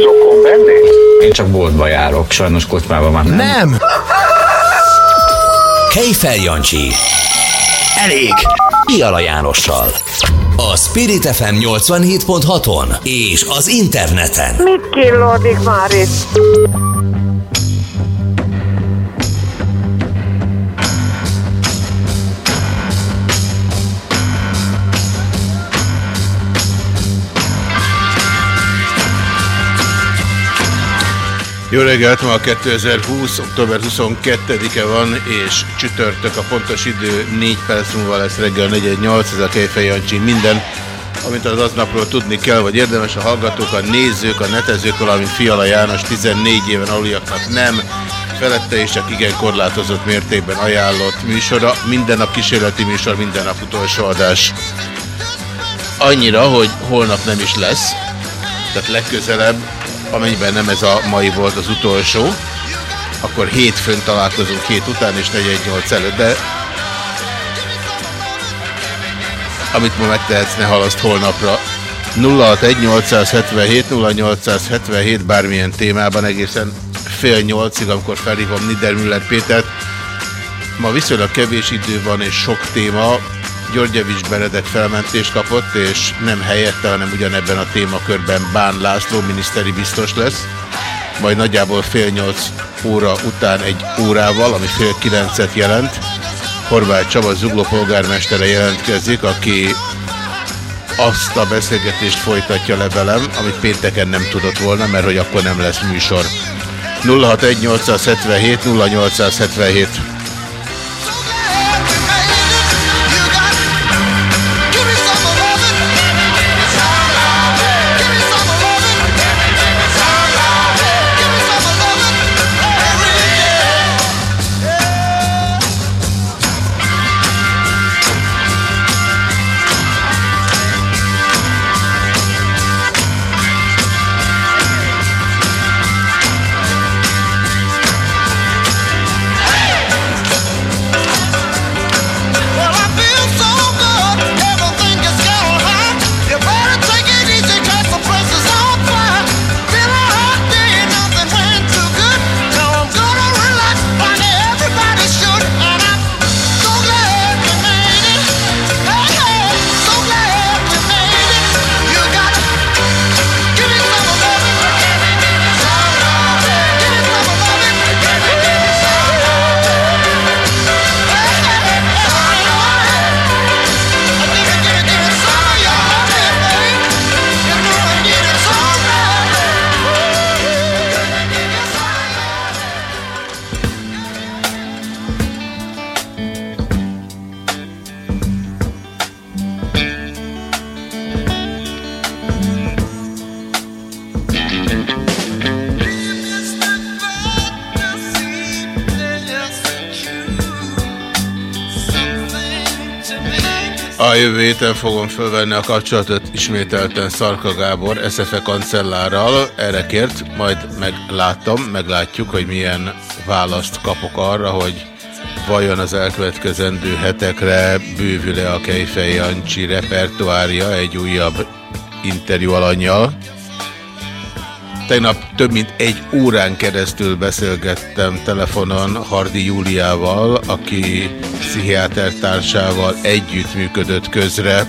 Zokon venni? Én csak boltba járok, sajnos kocsmában már nem. Nem. Kejfel Jancsi. Elég. Piala Jánossal. A Spirit FM 87.6-on és az interneten. Mit killódik már itt? Jó reggelt, ma a 2020. október 22-e van, és csütörtök a pontos idő, 4 perc múlva lesz reggel 418, ez a Kejfej Jancsi minden, amit az aznapról tudni kell, vagy érdemes a hallgatók, a nézők, a netezők, valamint Fiala János 14 éven aluliaknak nem, felette és csak igen korlátozott mértékben ajánlott műsora, minden nap kísérleti műsor, minden nap utolsó adás. Annyira, hogy holnap nem is lesz, tehát legközelebb amennyiben nem ez a mai volt az utolsó, akkor hétfőn találkozunk hét után és 418 előtt, de amit ma megtehetsz, ne halaszt holnapra. 061-877-0877 bármilyen témában egészen fél nyolcig, amikor felhívom Niedermüller Pétert. Ma viszonylag kevés idő van és sok téma, Györgyevics Benedek felmentést kapott, és nem helyette, hanem ugyanebben a témakörben Bán László miniszteri biztos lesz. Majd nagyjából fél nyolc óra után egy órával, ami fél kilencet jelent, Horváth Csaba Zugló polgármestere jelentkezik, aki azt a beszélgetést folytatja le velem, amit pénteken nem tudott volna, mert hogy akkor nem lesz műsor. 061 877 0877 jövő héten fogom fölvenni a kapcsolatot ismételten Szarka Gábor, SZFE kancellárral. Erre kért, majd meglátom, meglátjuk, hogy milyen választ kapok arra, hogy vajon az elkövetkezendő hetekre bővül-e a Kejfej Jancsi repertoárja egy újabb interjú alanyjal. Tegnap több mint egy órán keresztül beszélgettem telefonon Hardi Júliával, aki pszichiáter társával együttműködött közre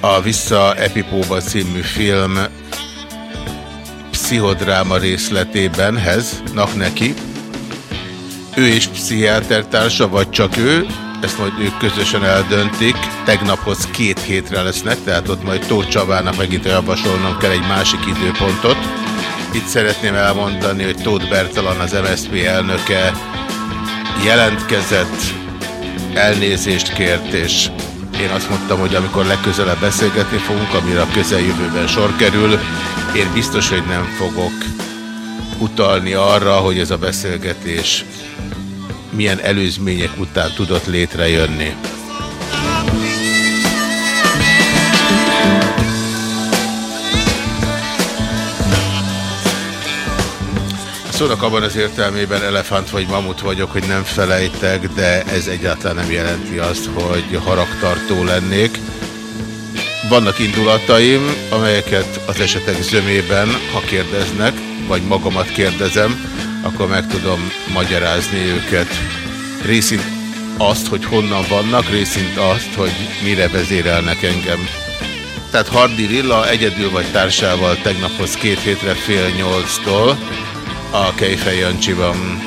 a Vissza Epipóba című film pszichodráma részletébenhez, nak neki. Ő is pszichiáter társa, vagy csak ő, ezt majd ők közösen eldöntik. Tegnaphoz két hétre lesznek, tehát ott majd Tóth Csabának megint javasolnom kell egy másik időpontot. Itt szeretném elmondani, hogy Tóth Bertalan, az MSZP elnöke jelentkezett, elnézést kért, és én azt mondtam, hogy amikor legközelebb beszélgetni fogunk, amire a közeljövőben sor kerül, én biztos, hogy nem fogok utalni arra, hogy ez a beszélgetés milyen előzmények után tudott létrejönni. Szónak abban az értelmében elefánt vagy mamut vagyok, hogy nem felejtek, de ez egyáltalán nem jelenti azt, hogy haragtartó lennék. Vannak indulataim, amelyeket az esetek zömében, ha kérdeznek, vagy magamat kérdezem, akkor meg tudom magyarázni őket. Részint azt, hogy honnan vannak, részint azt, hogy mire vezérelnek engem. Tehát Hardi Rilla egyedül vagy társával tegnaphoz két hétre fél nyolctól a Kejfej Jancsiban.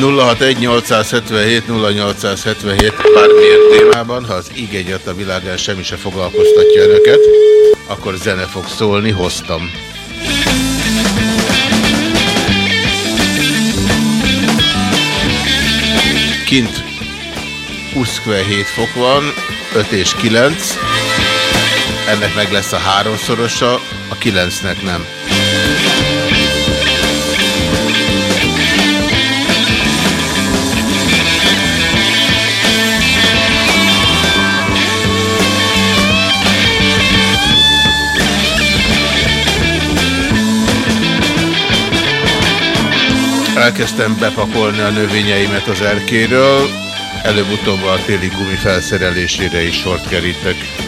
Nulla 877 0877 bármilyen témában, ha az íg a világán semmi se foglalkoztatja önöket, akkor zene fog szólni, hoztam. Kint 27 fok van, 5 és 9. Ennek meg lesz a háromszorosa, a 9-nek nem. Elkezdtem bepakolni a növényeimet az erkéről, előbb-utóbb a téli gumi felszerelésére is sort kerítek.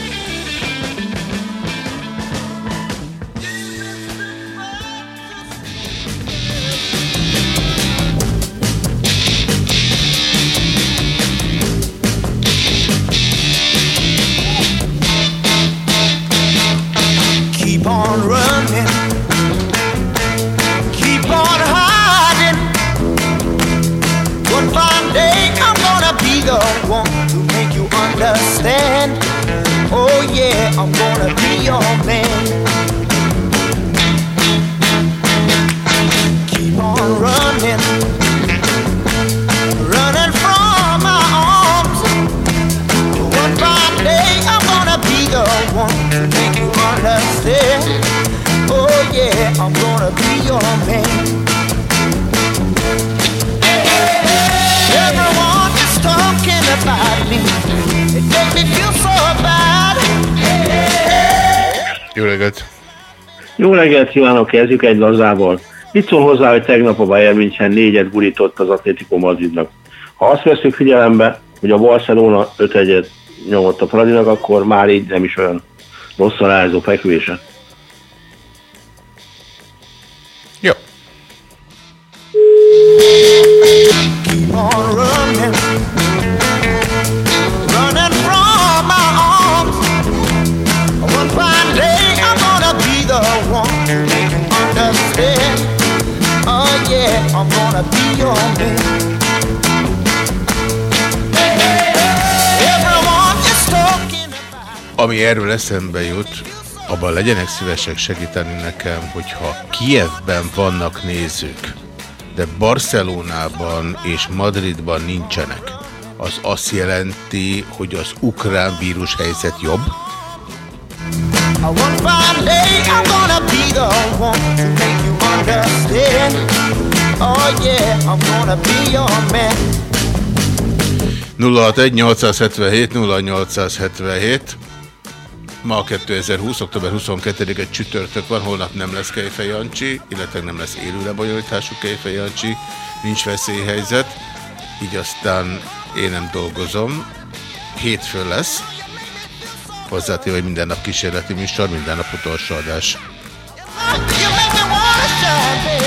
Jó reggelt kívánok, kezdjük egy lazával. Mit szól hozzá, hogy tegnap a Bayern München négyet gurított az Atlético Madridnak? Ha azt veszük figyelembe, hogy a Barcelona 5 1 nyomott a Fradinak, akkor már így nem is olyan rossz a rázó fekvése. Jó. Keep on running. Running I'm gonna be your man. Ami erről eszembe jut, abban legyenek szívesek segíteni nekem, hogyha Kievben vannak nézők, de Barcelonában és Madridban nincsenek, az azt jelenti, hogy az ukrán vírus helyzet jobb? One fine day I'm gonna be the one to make you understand. Oh yeah, I'm gonna be your man. 061 877 0877 Ma 2020. október 22-e csütörtök van, holnap nem lesz Kejfej Jancsi, illetve nem lesz élő lebonyolítású Kejfej Jancsi, nincs veszélyhelyzet, így aztán én nem dolgozom. Hétfő lesz, hozzátéve, hogy minden nap kísérleti műsor, minden nap utolsó adás. You make me wanna shine,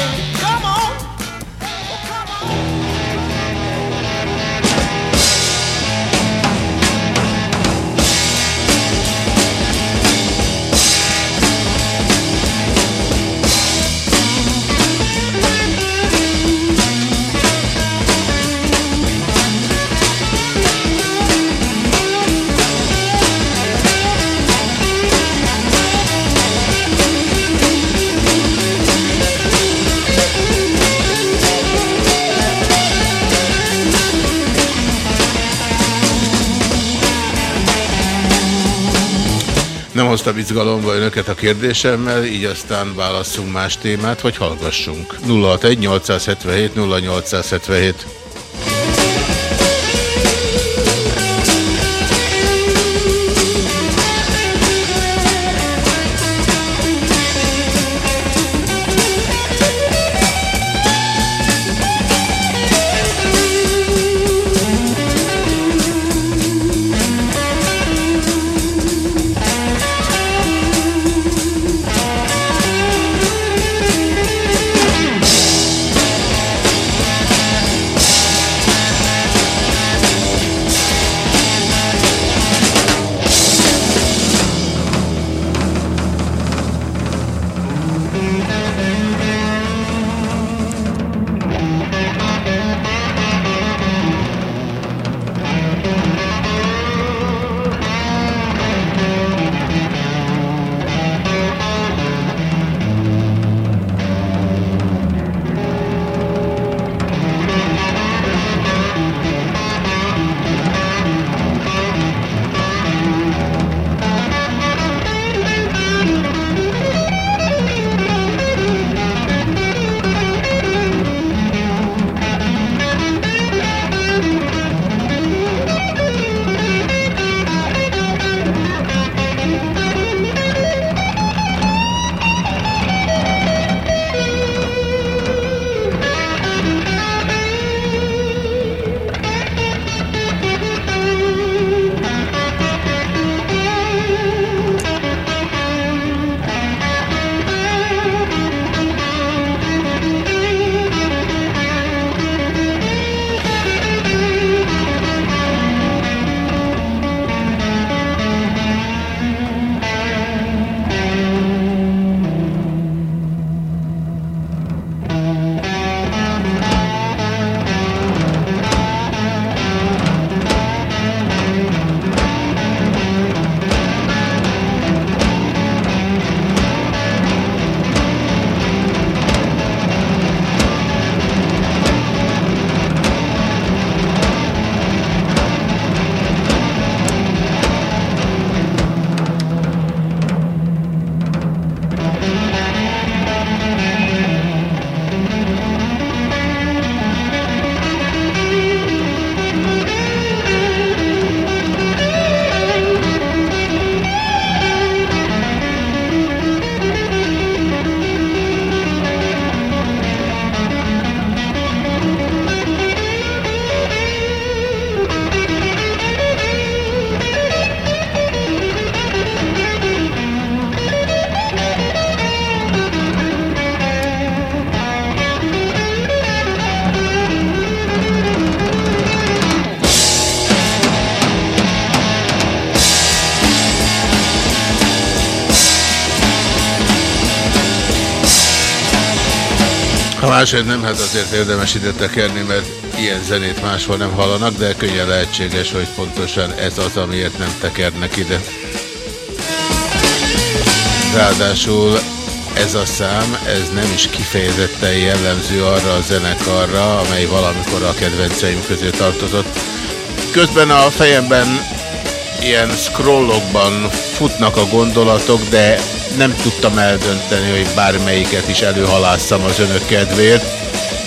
hoztam izgalomba önöket a kérdésemmel, így aztán válasszunk más témát, vagy hallgassunk. 061 877 0877 Másért nem, hát azért érdemes ide tekerni, mert ilyen zenét máshol nem hallanak, de könnyen lehetséges, hogy pontosan ez az, amiért nem tekernek ide. Ráadásul ez a szám, ez nem is kifejezetten jellemző arra a zenekarra, amely valamikor a kedvenceim közé tartozott. Közben a fejemben ilyen scrollokban futnak a gondolatok, de nem tudtam eldönteni, hogy bármelyiket is előhalásszam az önök kedvéért.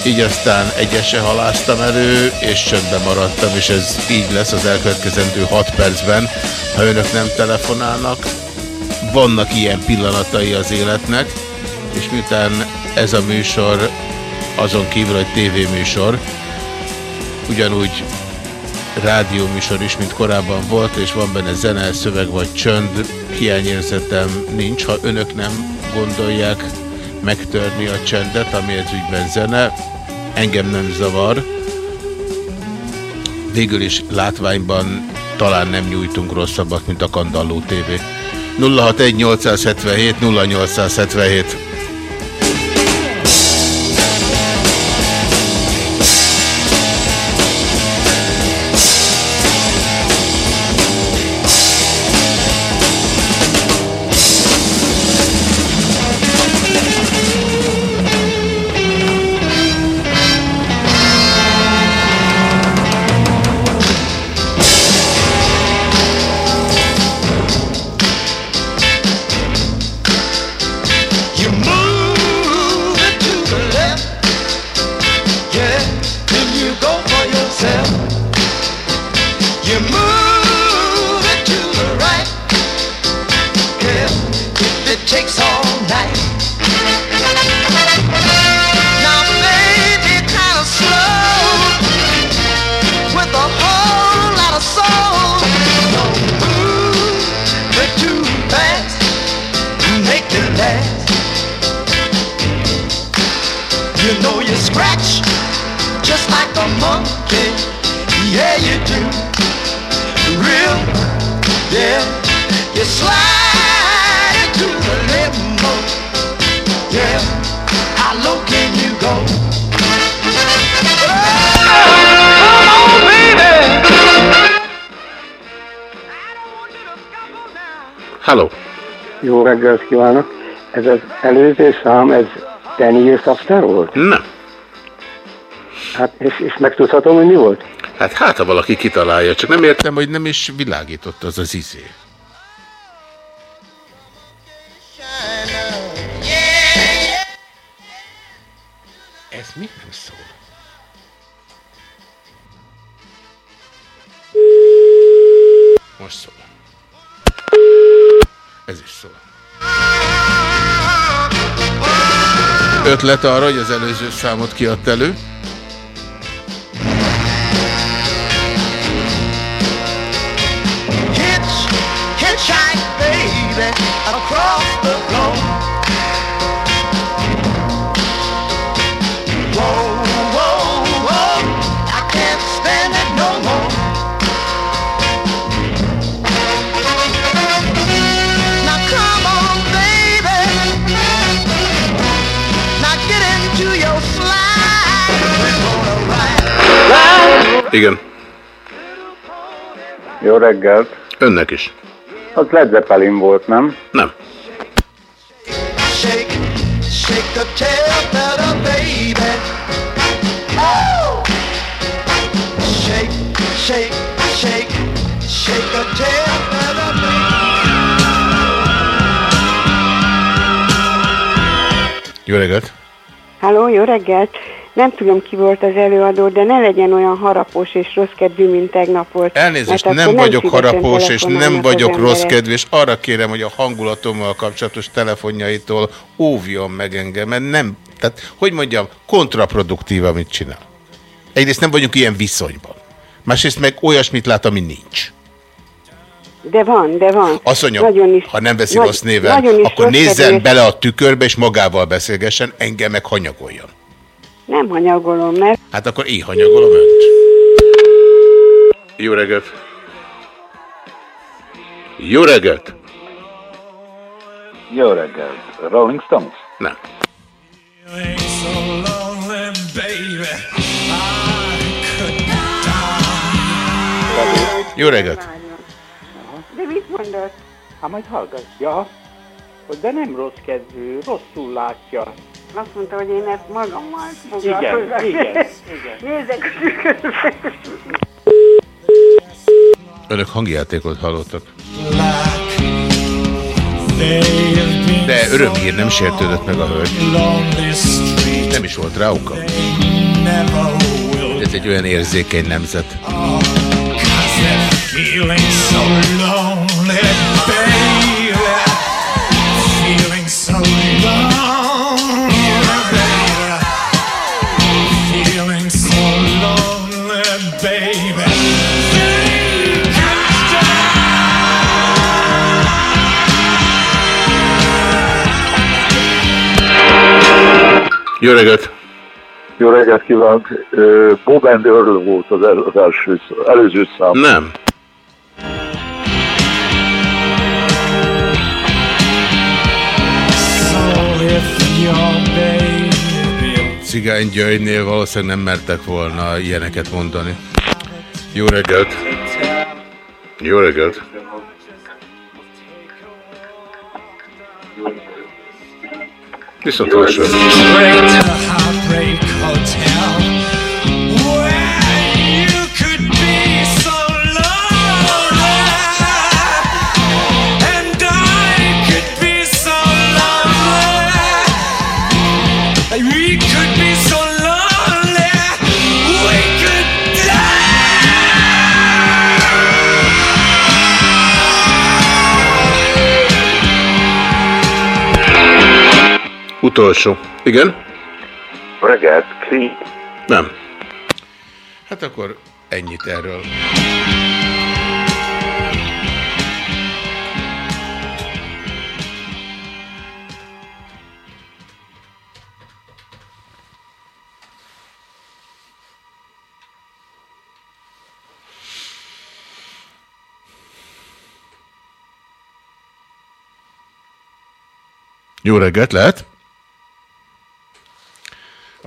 Így aztán egyese haláztam elő, és csöndben maradtam, és ez így lesz az elkövetkezendő 6 percben, ha önök nem telefonálnak. Vannak ilyen pillanatai az életnek, és miután ez a műsor azon kívül, hogy tévéműsor, ugyanúgy rádióműsor is, mint korábban volt, és van benne zene, szöveg vagy csönd, hiányérzetem nincs. Ha önök nem gondolják megtörni a csendet, ami ez ügyben zene, engem nem zavar. Végül is látványban talán nem nyújtunk rosszabbat, mint a Kandalló TV. 061 877 0877 előző szám, ez Daniel Safter volt? Nem. Hát, és, és megtudhatom, hogy mi volt? Hát hát, ha valaki kitalálja, csak nem értem, hogy nem is világított az az izé. Ez mit nem szól? Most szól. Ez is szól. Ötlet arra, hogy az előző számot kiadt elő? Hitch, hitchhike, baby, across the Igen. Jó reggelt! Önnek is. Az Led Zeppelin volt, nem? Nem. Jó reggelt! Halló, jó reggelt! Nem tudom, ki volt az előadó, de ne legyen olyan harapós és rossz kedvű, mint tegnap volt. Elnézést, nem akkor vagyok harapós, és nem vagyok rossz kedvű, és arra kérem, hogy a hangulatommal kapcsolatos telefonjaitól óvjon meg engem, mert nem, tehát, hogy mondjam, kontraproduktív, amit csinál. Egyrészt nem vagyunk ilyen viszonyban. Másrészt meg olyasmit lát, ami nincs. De van, de van. Mondjam, Nagyon is, ha nem nagy- rossz néven, akkor nézzen kedvű, és bele a tükörbe, és magával beszélgessen, engem meg hanyagoljon. Nem hanyagolom, mert Hát akkor én hanyagolom önt. Jó reggelt. Jó reggelt. Jó reggelt. Rolling Stones? Nem. Jó reggelt. De mit mondott? Hát majd hallgatja, hogy de nem rossz kedvű, rosszul látja. Azt mondta, hogy én ezt magammal Igen, foglalkozok. igen, igen. Nézzek a tükörbe. Önök hangjátékot hallottak. De örömhír nem sértődött meg a hölgy. Nem is volt rá oka. Ez egy olyan érzékeny nemzet. Feeling so lonely, Jó reggelt. Jó reggelt kívánok. Bob and Earl volt az, el, az első, előző szám. Nem. Cigány Györgynél valószínűleg nem mertek volna ilyeneket mondani. Jó reggelt! Jó reggelt. Viszont hallásra. Straight to the Utolsó. Igen? Reggelt, Kri. Nem. Hát akkor ennyit erről. Jó reggelt, lehet?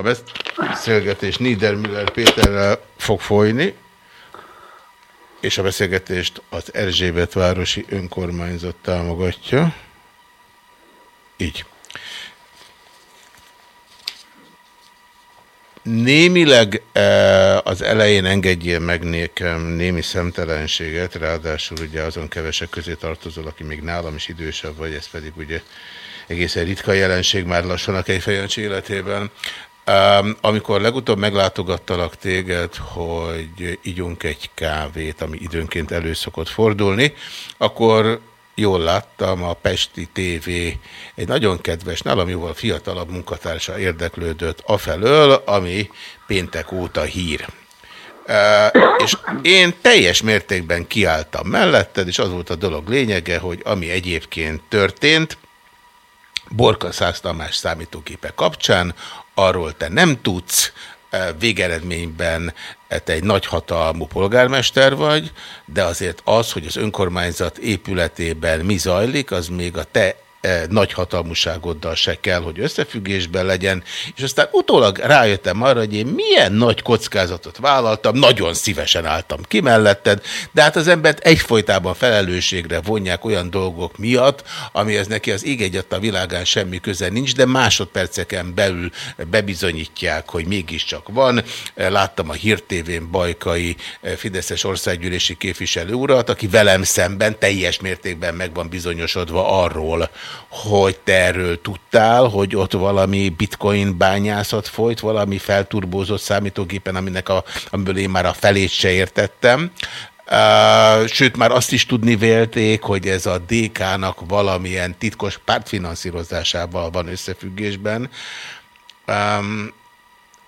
A beszélgetés Niedermüller Péterrel fog folyni, és a beszélgetést az Erzsébet városi önkormányzat támogatja. Így. Némileg eh, az elején engedjél meg nékem némi szemtelenséget, ráadásul ugye azon kevesek közé tartozol, aki még nálam is idősebb vagy, ez pedig ugye egészen ritka jelenség már lassan a Kejfejancsi életében. Um, amikor legutóbb meglátogattalak téged, hogy ígyunk egy kávét, ami időnként elő szokott fordulni, akkor jól láttam, a Pesti TV egy nagyon kedves, nálam jóval fiatalabb munkatársa érdeklődött afelől, ami péntek óta hír. Uh, és én teljes mértékben kiálltam melletted, és az volt a dolog lényege, hogy ami egyébként történt, Borka Szász Tamás számítógépe kapcsán, arról te nem tudsz, e, végeredményben te egy nagyhatalmú polgármester vagy, de azért az, hogy az önkormányzat épületében mi zajlik, az még a te e, nagy hatalmuságoddal se kell, hogy összefüggésben legyen, és aztán utólag rájöttem arra, hogy én milyen nagy kockázatot vállaltam, nagyon szívesen álltam ki melletted, de hát az embert egyfolytában felelősségre vonják olyan dolgok miatt, amihez neki az ég a világán semmi köze nincs, de másodperceken belül bebizonyítják, hogy mégiscsak van. Láttam a hírtévén Bajkai eh, Fideszes országgyűlési képviselő urat, aki velem szemben teljes mértékben meg van bizonyosodva arról, hogy te erről tudtál, hogy ott valami bitcoin bányászat folyt, valami felturbózott számítógépen, aminek a, amiből én már a felét se értettem. Sőt, már azt is tudni vélték, hogy ez a DK-nak valamilyen titkos pártfinanszírozásával van összefüggésben.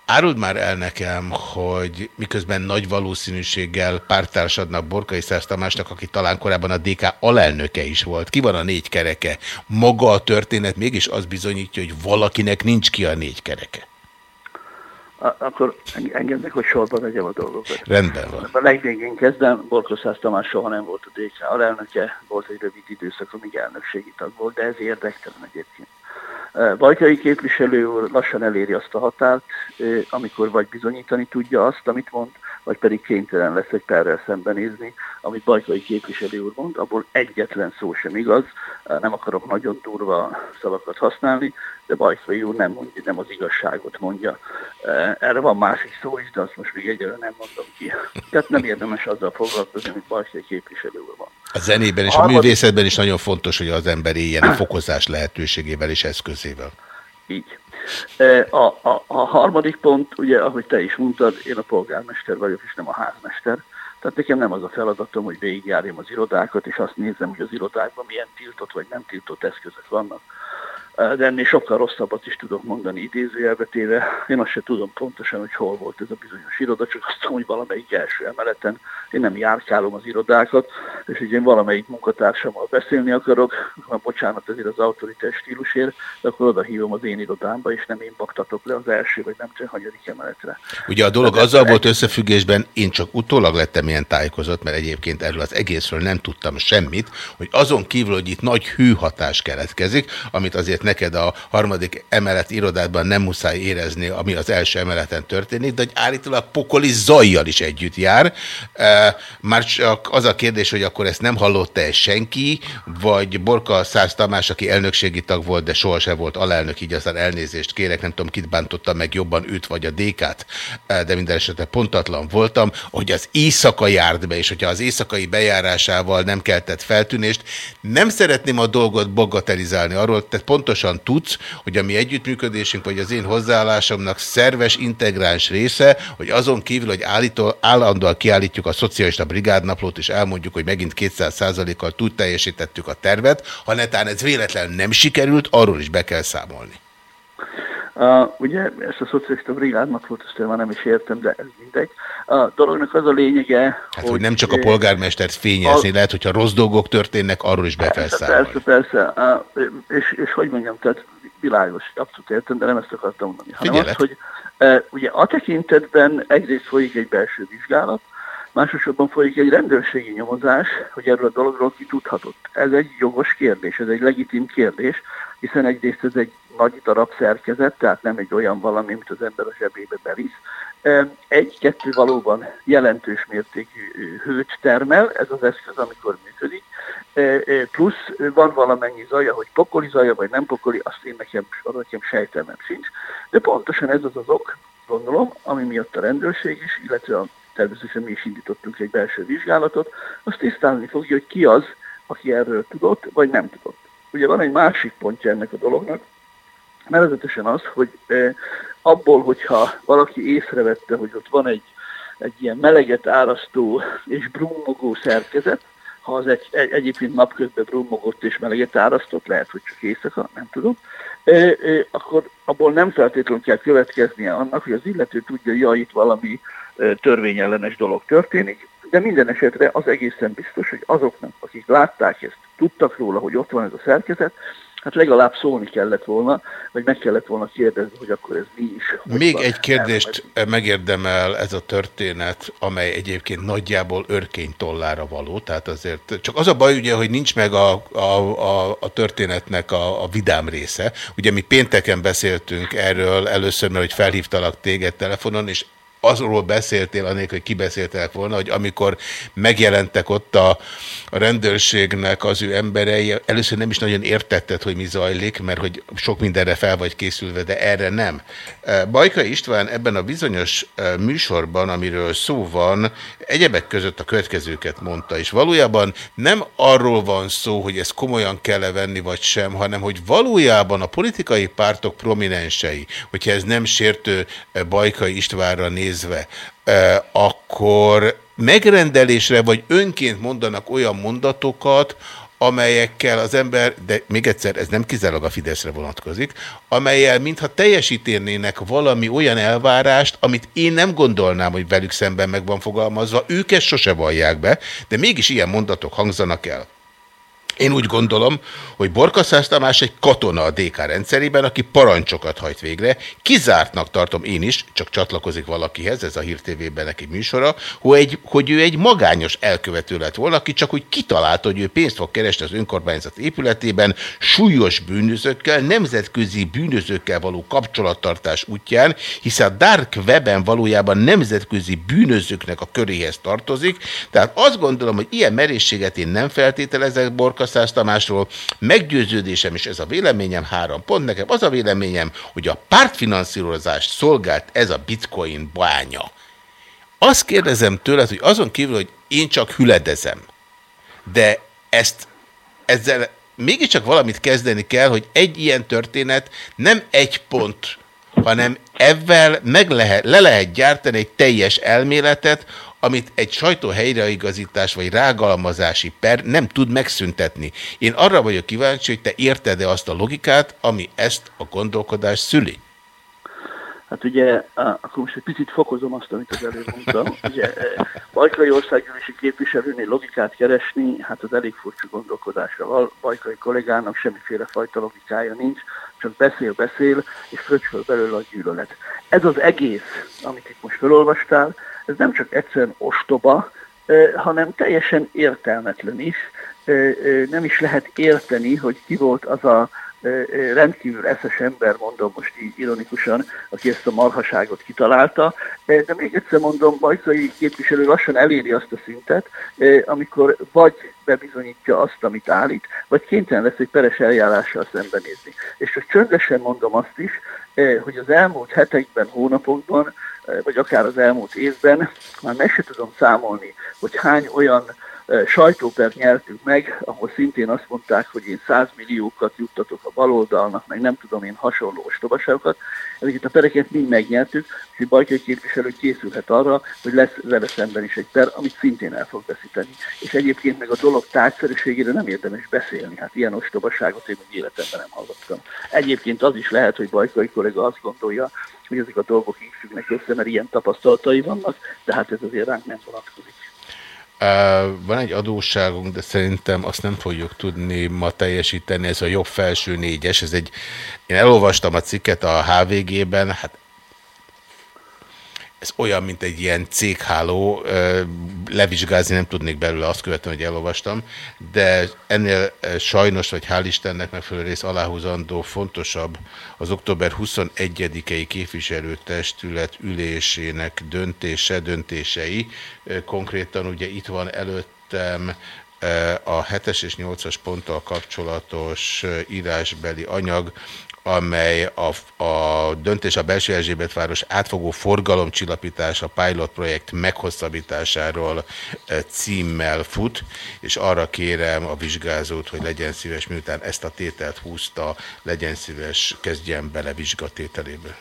Áruld már el nekem, hogy miközben nagy valószínűséggel pártársadnak Borkai Szász Tamásnak, aki talán korábban a DK alelnöke is volt. Ki van a négy kereke? Maga a történet mégis az bizonyítja, hogy valakinek nincs ki a négy kereke. Akkor engednek, hogy sorba vegyem a dolgokat. Rendben van. A legvégén kezdem, Borkos Szász Tamás soha nem volt a DK alelnöke, volt egy rövid időszak, amíg elnökségi tag volt, de ez érdektelen egyébként. Eh, Bajkai képviselő úr lassan eléri azt a határt, eh, amikor vagy bizonyítani tudja azt, amit mond, vagy pedig kénytelen lesz egy perrel szembenézni, amit Bajkai képviselő úr mond, abból egyetlen szó sem igaz, nem akarok nagyon durva szavakat használni, de Bajkai úr nem mondja, nem az igazságot mondja. Eh, Erre van másik szó is, de azt most még egyelőre nem mondom ki. Tehát nem érdemes azzal foglalkozni, amit Bajkai képviselő van. A zenében és a Harmadik- művészetben is nagyon fontos, hogy az ember éljen a fokozás lehetőségével és eszközével. Így. E, A, a, a harmadik pont, ugye, ahogy te is mondtad, én a polgármester vagyok, és nem a házmester. Tehát nekem nem az a feladatom, hogy végigjárjam az irodákat, és azt nézem, hogy az irodákban milyen tiltott vagy nem tiltott eszközök vannak. De ennél sokkal rosszabbat is tudok mondani idézőjelbe téve. Én azt sem tudom pontosan, hogy hol volt ez a bizonyos iroda, csak azt tudom, hogy valamelyik első emeleten. Én nem járkálom az irodákat, és hogy én valamelyik munkatársammal beszélni akarok, ha bocsánat ezért az autoritás stílusért, de akkor oda hívom az én irodámba, és nem én baktatok le az első vagy nem csak hanyadik emeletre. Ugye a dolog azzal volt összefüggésben, én csak utólag lettem ilyen tájékozott, mert egyébként erről az egészről nem tudtam semmit, hogy azon kívül, hogy itt nagy hűhatás keletkezik, amit azért neked a harmadik emelet irodádban nem muszáj érezni, ami az első emeleten történik, de hogy állítólag pokoli zajjal is együtt jár. Már csak az a kérdés, hogy akkor ezt nem hallotta-e senki, vagy Borka Szász Tamás, aki elnökségi tag volt, de sohasem volt alelnök, így aztán elnézést kérek, nem tudom, kit bántotta meg jobban őt vagy a DK-t, de minden esetre pontatlan voltam, hogy az éjszaka járt be, és hogyha az éjszakai bejárásával nem keltett feltűnést, nem szeretném a dolgot bagatelizálni arról, tehát pontosan tudsz, hogy a mi együttműködésünk, vagy az én hozzáállásomnak szerves, integráns része, hogy azon kívül, hogy állító, állandóan kiállítjuk a szocialista brigádnaplót, és elmondjuk, hogy megint 200%-kal túl teljesítettük a tervet, ha netán ez véletlenül nem sikerült, arról is be kell számolni. Uh, ugye ezt a szocialista brigádnak volt, ezt én már nem is értem, de ez mindegy. A dolognak az a lényege, Hát, hogy nem csak a polgármestert fényezni, lehet, hogyha rossz dolgok történnek, arról is befelszámolni. Persze, persze. Uh, és, és hogy mondjam, tehát világos, abszolút értem, de nem ezt akartam mondani. Hanem Figyelek. azt, hogy uh, ugye a tekintetben egyrészt folyik egy belső vizsgálat, másosabban folyik egy rendőrségi nyomozás, hogy erről a dologról ki tudhatott. Ez egy jogos kérdés, ez egy legitim kérdés, hiszen egyrészt ez egy nagy darab szerkezet, tehát nem egy olyan valami, amit az ember a zsebébe bevisz. Egy-kettő valóban jelentős mértékű hőt termel, ez az eszköz, amikor működik, plusz van valamennyi zaja, hogy pokoli zaja, vagy nem pokoli, azt én nekem, nekem sejtelmem sincs. De pontosan ez az az ok, gondolom, ami miatt a rendőrség is, illetve a, természetesen mi is indítottunk egy belső vizsgálatot, azt tisztázni fogja, hogy ki az, aki erről tudott, vagy nem tudott. Ugye van egy másik pontja ennek a dolognak, nevezetesen az, hogy abból, hogyha valaki észrevette, hogy ott van egy, egy ilyen meleget árasztó és brummogó szerkezet, ha az egy, egy, egyébként napközben brummogott és meleget árasztott, lehet, hogy csak éjszaka, nem tudom, eh, eh, akkor abból nem feltétlenül kell következnie annak, hogy az illető tudja, hogy ja, itt valami eh, törvényellenes dolog történik, de minden esetre az egészen biztos, hogy azoknak, akik látták ezt, tudtak róla, hogy ott van ez a szerkezet, hát legalább szólni kellett volna, vagy meg kellett volna kérdezni, hogy akkor ez mi is. Még egy kérdést megérdemel ez a történet, amely egyébként nagyjából örkény tollára való, tehát azért csak az a baj ugye, hogy nincs meg a, a, a, a történetnek a, a vidám része. Ugye mi pénteken beszéltünk erről először, mert hogy felhívtalak téged telefonon, és azról beszéltél, anélkül, hogy kibeszéltek volna, hogy amikor megjelentek ott a, a rendőrségnek az ő emberei, először nem is nagyon értetted, hogy mi zajlik, mert hogy sok mindenre fel vagy készülve, de erre nem. Eh, Bajka István ebben a bizonyos eh, műsorban, amiről szó van, egyebek között a következőket mondta, és valójában nem arról van szó, hogy ezt komolyan kell -e venni, vagy sem, hanem hogy valójában a politikai pártok prominensei, hogyha ez nem sértő eh, Bajka Istvánra nézve, akkor megrendelésre vagy önként mondanak olyan mondatokat, amelyekkel az ember, de még egyszer, ez nem kizárólag a Fideszre vonatkozik, amelyel mintha teljesítenének valami olyan elvárást, amit én nem gondolnám, hogy velük szemben meg van fogalmazva, ők ezt sose vallják be, de mégis ilyen mondatok hangzanak el. Én úgy gondolom, hogy Borkaszász Tamás egy katona a DK rendszerében, aki parancsokat hajt végre. Kizártnak tartom én is, csak csatlakozik valakihez, ez a Hír TV-ben neki műsora, hogy, egy, hogy ő egy magányos elkövető lett volna, aki csak úgy kitalálta, hogy ő pénzt fog keresni az önkormányzat épületében súlyos bűnözőkkel, nemzetközi bűnözőkkel való kapcsolattartás útján, hiszen a Dark Webben valójában nemzetközi bűnözőknek a köréhez tartozik, tehát azt gondolom, hogy ilyen merészséget én nem feltételezek Borka Kaszász Tamásról. Meggyőződésem, és ez a véleményem, három pont nekem, az a véleményem, hogy a pártfinanszírozást szolgált ez a bitcoin bánya. Azt kérdezem tőled, hogy azon kívül, hogy én csak hüledezem, de ezt ezzel mégiscsak valamit kezdeni kell, hogy egy ilyen történet nem egy pont, hanem ebben meg lehet, le lehet gyártani egy teljes elméletet, amit egy sajtó helyreigazítás vagy rágalmazási per nem tud megszüntetni. Én arra vagyok kíváncsi, hogy te érted-e azt a logikát, ami ezt a gondolkodást szüli? Hát ugye, á, akkor most egy picit fokozom azt, amit az előbb mondtam. Ugye, eh, Bajkai országgyűlési képviselőnél logikát keresni, hát az elég furcsa gondolkodásra van. Bajkai kollégának semmiféle fajta logikája nincs, csak beszél, beszél, és fröccsöl belőle a gyűlölet. Ez az egész, amit itt most felolvastál, ez nem csak egyszerűen ostoba, hanem teljesen értelmetlen is. Nem is lehet érteni, hogy ki volt az a rendkívül eszes ember, mondom most így ironikusan, aki ezt a marhaságot kitalálta. De még egyszer mondom, Bajkai képviselő lassan eléri azt a szintet, amikor vagy bebizonyítja azt, amit állít, vagy kénytelen lesz egy peres eljárással szembenézni. És csak csöndesen mondom azt is, hogy az elmúlt hetekben, hónapokban, vagy akár az elmúlt évben már meg se tudom számolni, hogy hány olyan sajtópert nyertünk meg, ahol szintén azt mondták, hogy én 100 milliókat juttatok a baloldalnak, meg nem tudom én hasonló ostobaságokat. Ezeket a pereket mind megnyertük, és Bajkai képviselő készülhet arra, hogy lesz vele szemben is egy per, amit szintén el fog veszíteni. És egyébként meg a dolog tárgyszerűségére nem érdemes beszélni. Hát ilyen ostobaságot én még életemben nem hallottam. Egyébként az is lehet, hogy Bajkai kollega azt gondolja, hogy ezek a dolgok így függnek össze, mert ilyen tapasztalatai vannak, de hát ez azért ránk nem vonatkozik. Van egy adósságunk, de szerintem azt nem fogjuk tudni ma teljesíteni, ez a jobb felső négyes, ez egy, én elolvastam a cikket a HVG-ben, hát ez olyan, mint egy ilyen cégháló, levizsgázni nem tudnék belőle, azt követően, hogy elolvastam, de ennél sajnos, vagy hál' Istennek megfelelő rész aláhúzandó fontosabb az október 21-i képviselőtestület ülésének döntése, döntései. Konkrétan ugye itt van előttem a 7-es és 8-as ponttal kapcsolatos írásbeli anyag, amely a, a döntés a belső Erzsébetváros átfogó forgalomcsillapítása pilot projekt meghosszabbításáról e, címmel fut, és arra kérem a vizsgázót, hogy legyen szíves, miután ezt a tételt húzta, legyen szíves, kezdjen bele vizsgatételébe.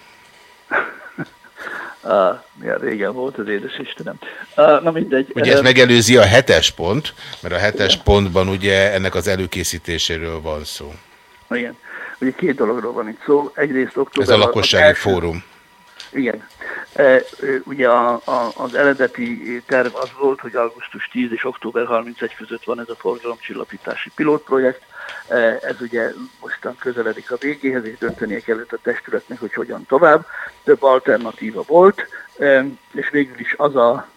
Uh, milyen régen volt az édes Istenem. Uh, na mindegy. Ugye ez megelőzi a hetes pont, mert a hetes Igen. pontban ugye ennek az előkészítéséről van szó. Igen. Ugye két dologról van itt szó. Egyrészt október... Ez a lakossági első, fórum. Igen. E, ugye a, a, az eredeti terv az volt, hogy augusztus 10 és október 31 között van ez a forgalomcsillapítási pilotprojekt. E, ez ugye mostan közeledik a végéhez, és döntenie kellett a testületnek, hogy hogyan tovább. Több alternatíva volt, e, és végül is az a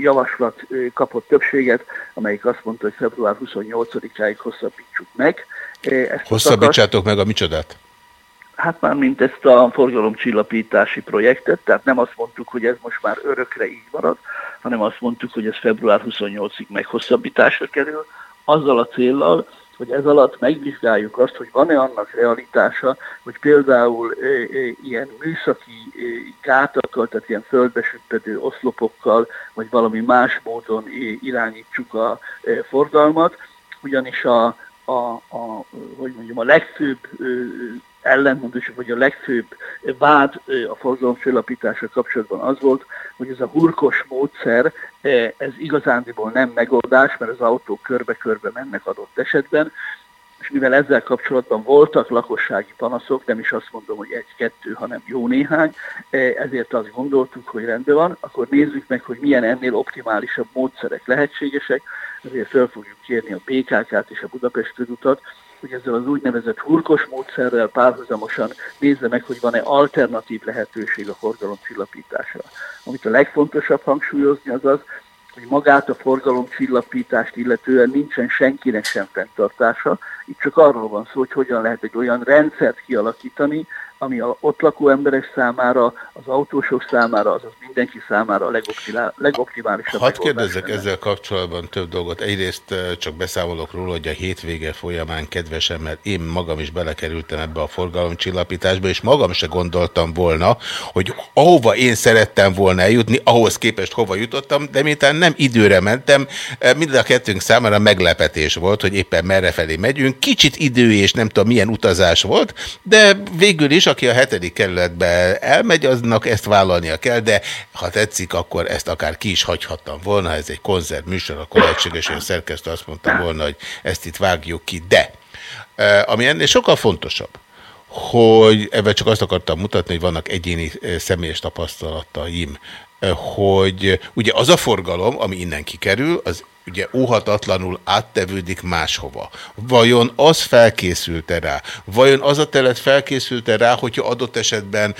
javaslat kapott többséget, amelyik azt mondta, hogy február 28-áig hosszabbítsuk meg. Ezt Hosszabbítsátok meg a micsodát? Hát már mint ezt a forgalomcsillapítási projektet, tehát nem azt mondtuk, hogy ez most már örökre így marad, hanem azt mondtuk, hogy ez február 28-ig meghosszabbításra kerül, azzal a céllal, hogy ez alatt megvizsgáljuk azt, hogy van-e annak realitása, hogy például e, e, ilyen műszaki e, gátakkal, tehát ilyen földbesüppedő oszlopokkal, vagy valami más módon e, irányítsuk a e, forgalmat, ugyanis a, a, a, hogy mondjam, a legfőbb ellentmondás, vagy a legfőbb vád a forgalomcsillapítása kapcsolatban az volt, hogy ez a hurkos módszer, ez igazándiból nem megoldás, mert az autók körbe-körbe mennek adott esetben, és mivel ezzel kapcsolatban voltak lakossági panaszok, nem is azt mondom, hogy egy-kettő, hanem jó néhány, ezért azt gondoltuk, hogy rendben van, akkor nézzük meg, hogy milyen ennél optimálisabb módszerek lehetségesek, ezért fel fogjuk kérni a PKK-t és a Budapest közutat, hogy ezzel az úgynevezett hurkos módszerrel párhuzamosan nézze meg, hogy van-e alternatív lehetőség a forgalom csillapításra. Amit a legfontosabb hangsúlyozni az az, hogy magát a forgalom csillapítást illetően nincsen senkinek sem fenntartása. Itt csak arról van szó, hogy hogyan lehet egy olyan rendszert kialakítani, ami a ott lakó emberek számára, az autósok számára, azaz mindenki számára a legoptimálisabb. Hadd kérdezzek ezzel kapcsolatban több dolgot. Egyrészt csak beszámolok róla, hogy a hétvége folyamán kedvesen, mert én magam is belekerültem ebbe a forgalomcsillapításba, és magam se gondoltam volna, hogy ahova én szerettem volna eljutni, ahhoz képest hova jutottam, de miután nem időre mentem, mind a kettőnk számára meglepetés volt, hogy éppen merre felé megyünk. Kicsit idő és nem tudom milyen utazás volt, de végül is aki a hetedik kerületbe elmegy, aznak ezt vállalnia kell, de ha tetszik, akkor ezt akár ki is hagyhattam volna, ez egy konzert műsor, akkor lehetséges, hogy a szerkesztő azt mondta volna, hogy ezt itt vágjuk ki, de ami ennél sokkal fontosabb, hogy ebben csak azt akartam mutatni, hogy vannak egyéni személyes tapasztalataim, hogy ugye az a forgalom, ami innen kikerül, az ugye óhatatlanul áttevődik máshova. Vajon az felkészülte rá? Vajon az a telet felkészülte rá, hogyha adott esetben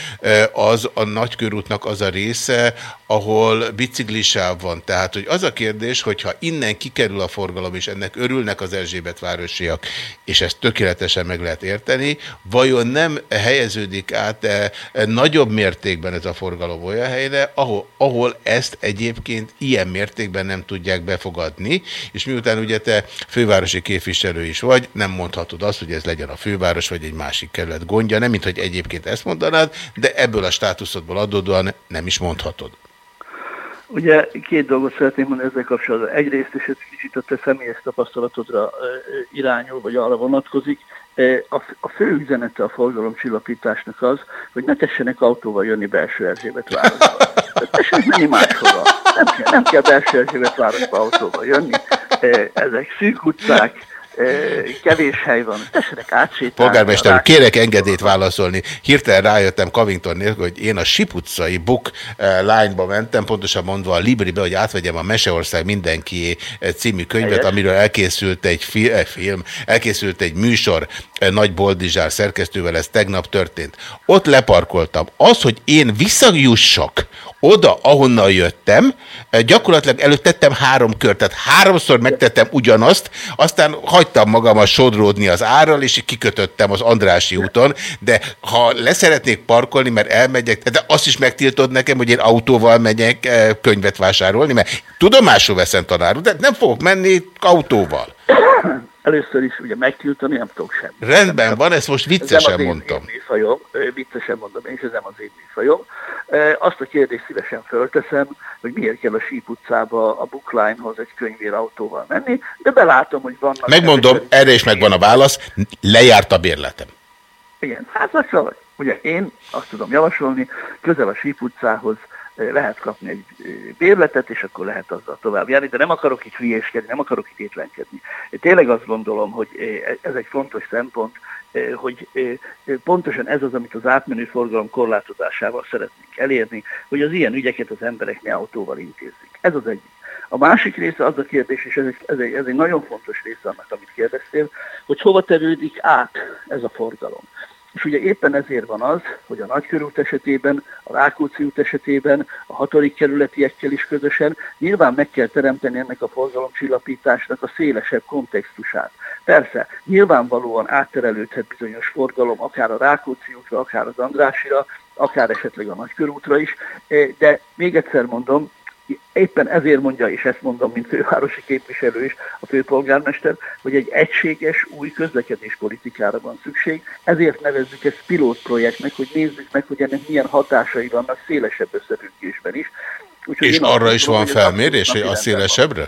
az a nagykörútnak az a része, ahol biciklisáv van. Tehát, hogy az a kérdés, hogyha innen kikerül a forgalom, és ennek örülnek az Erzsébet városiak, és ezt tökéletesen meg lehet érteni, vajon nem helyeződik át -e nagyobb mértékben ez a forgalom olyan helyre, ahol, ahol ezt egyébként ilyen mértékben nem tudják befogadni, és miután ugye te fővárosi képviselő is vagy, nem mondhatod azt, hogy ez legyen a főváros, vagy egy másik kerület gondja, nem mint hogy egyébként ezt mondanád, de ebből a státuszodból adódóan nem is mondhatod. Ugye két dolgot szeretném mondani ezzel kapcsolatban. Egyrészt, és ez kicsit a te személyes tapasztalatodra irányul, vagy arra vonatkozik, a fő üzenete a forgalomcsillapításnak az, hogy ne tessenek autóval jönni belső Erzsébet városba. Tessenek menni máshova. Nem kell, nem kell belső Erzsébet városba autóval jönni. ezek szűk utcák, kevés hely van, tessenek átsétálni. Polgármester úr, kérek engedélyt válaszolni. Hirtelen rájöttem Covington nélkül, hogy én a Sip utcai book lányba mentem, pontosan mondva a Libribe, hogy átvegyem a Meseország mindenki című könyvet, Helyes. amiről elkészült egy fi film, elkészült egy műsor Nagy Boldizsár szerkesztővel, ez tegnap történt. Ott leparkoltam. Az, hogy én visszajussak oda, ahonnan jöttem, eh, gyakorlatilag előtt tettem három kört, tehát háromszor megtettem ugyanazt, aztán hagytam magamat sodródni az árral, és kikötöttem az Andrási úton, de ha leszeretnék parkolni, mert elmegyek, de azt is megtiltod nekem, hogy én autóval megyek eh, könyvet vásárolni, mert tudomásul veszem tanár úr, de nem fogok menni autóval. Először is ugye megtiltani nem tudok semmit. Rendben van, ezt most Ez nem viccesen én- mondtam. Én műfajom, ö, viccesen mondom én, és ez nem az én műfajom. Azt a kérdést szívesen fölteszem, hogy miért kell a Síp utcába a Bookline-hoz egy könyvér autóval menni, de belátom, hogy vannak... Megmondom, erre is megvan a válasz, lejárt a bérletem. Igen, hát lassan, ugye én azt tudom javasolni, közel a Síp utcához lehet kapni egy bérletet, és akkor lehet azzal tovább járni, de nem akarok itt hülyéskedni, nem akarok itt étlenkedni. Én tényleg azt gondolom, hogy ez egy fontos szempont, hogy pontosan ez az, amit az átmenő forgalom korlátozásával szeretnénk elérni, hogy az ilyen ügyeket az emberek ne autóval intézik. Ez az egyik. A másik része az a kérdés, és ez egy, ez, egy, ez egy nagyon fontos része annak, amit kérdeztél, hogy hova tevődik át ez a forgalom. És ugye éppen ezért van az, hogy a Nagykörút esetében, a Rákóczi út esetében, a hatodik kerületiekkel is közösen nyilván meg kell teremteni ennek a forgalomcsillapításnak a szélesebb kontextusát. Persze, nyilvánvalóan átterelődhet bizonyos forgalom, akár a Rákóczi útra, akár az Andrásira, akár esetleg a Nagykörútra is, de még egyszer mondom, éppen ezért mondja, és ezt mondom, mint fővárosi képviselő is, a főpolgármester, hogy egy egységes új közlekedés politikára van szükség, ezért nevezzük ezt pilotprojektnek, hogy nézzük meg, hogy ennek milyen hatásai vannak szélesebb összefüggésben is. Úgyhogy És arra is van felmérés, hogy a van. szélesebbre?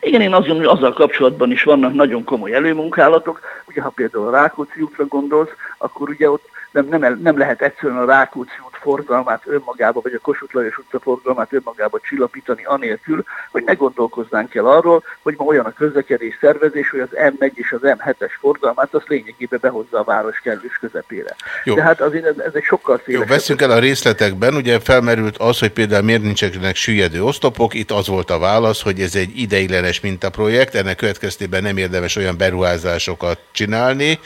Igen, én azt gondolom, hogy azzal kapcsolatban is vannak nagyon komoly előmunkálatok. Ugye, ha például a Rákóczi útra gondolsz, akkor ugye ott nem, nem, nem lehet egyszerűen a Rákóczi forgalmát önmagába, vagy a Kossuth Lajos utca forgalmát önmagába csillapítani, anélkül, hogy ne gondolkoznánk el arról, hogy ma olyan a közlekedés szervezés, hogy az M1 és az M7-es forgalmát az lényegében behozza a város kellős közepére. Jó. De hát azért ez, ez egy sokkal Jó, szélesebb. veszünk el a részletekben. Ugye felmerült az, hogy például miért nincsenek süllyedő oszlopok. Itt az volt a válasz, hogy ez egy ideiglenes mintaprojekt, ennek következtében nem érdemes olyan beruházásokat csinálni,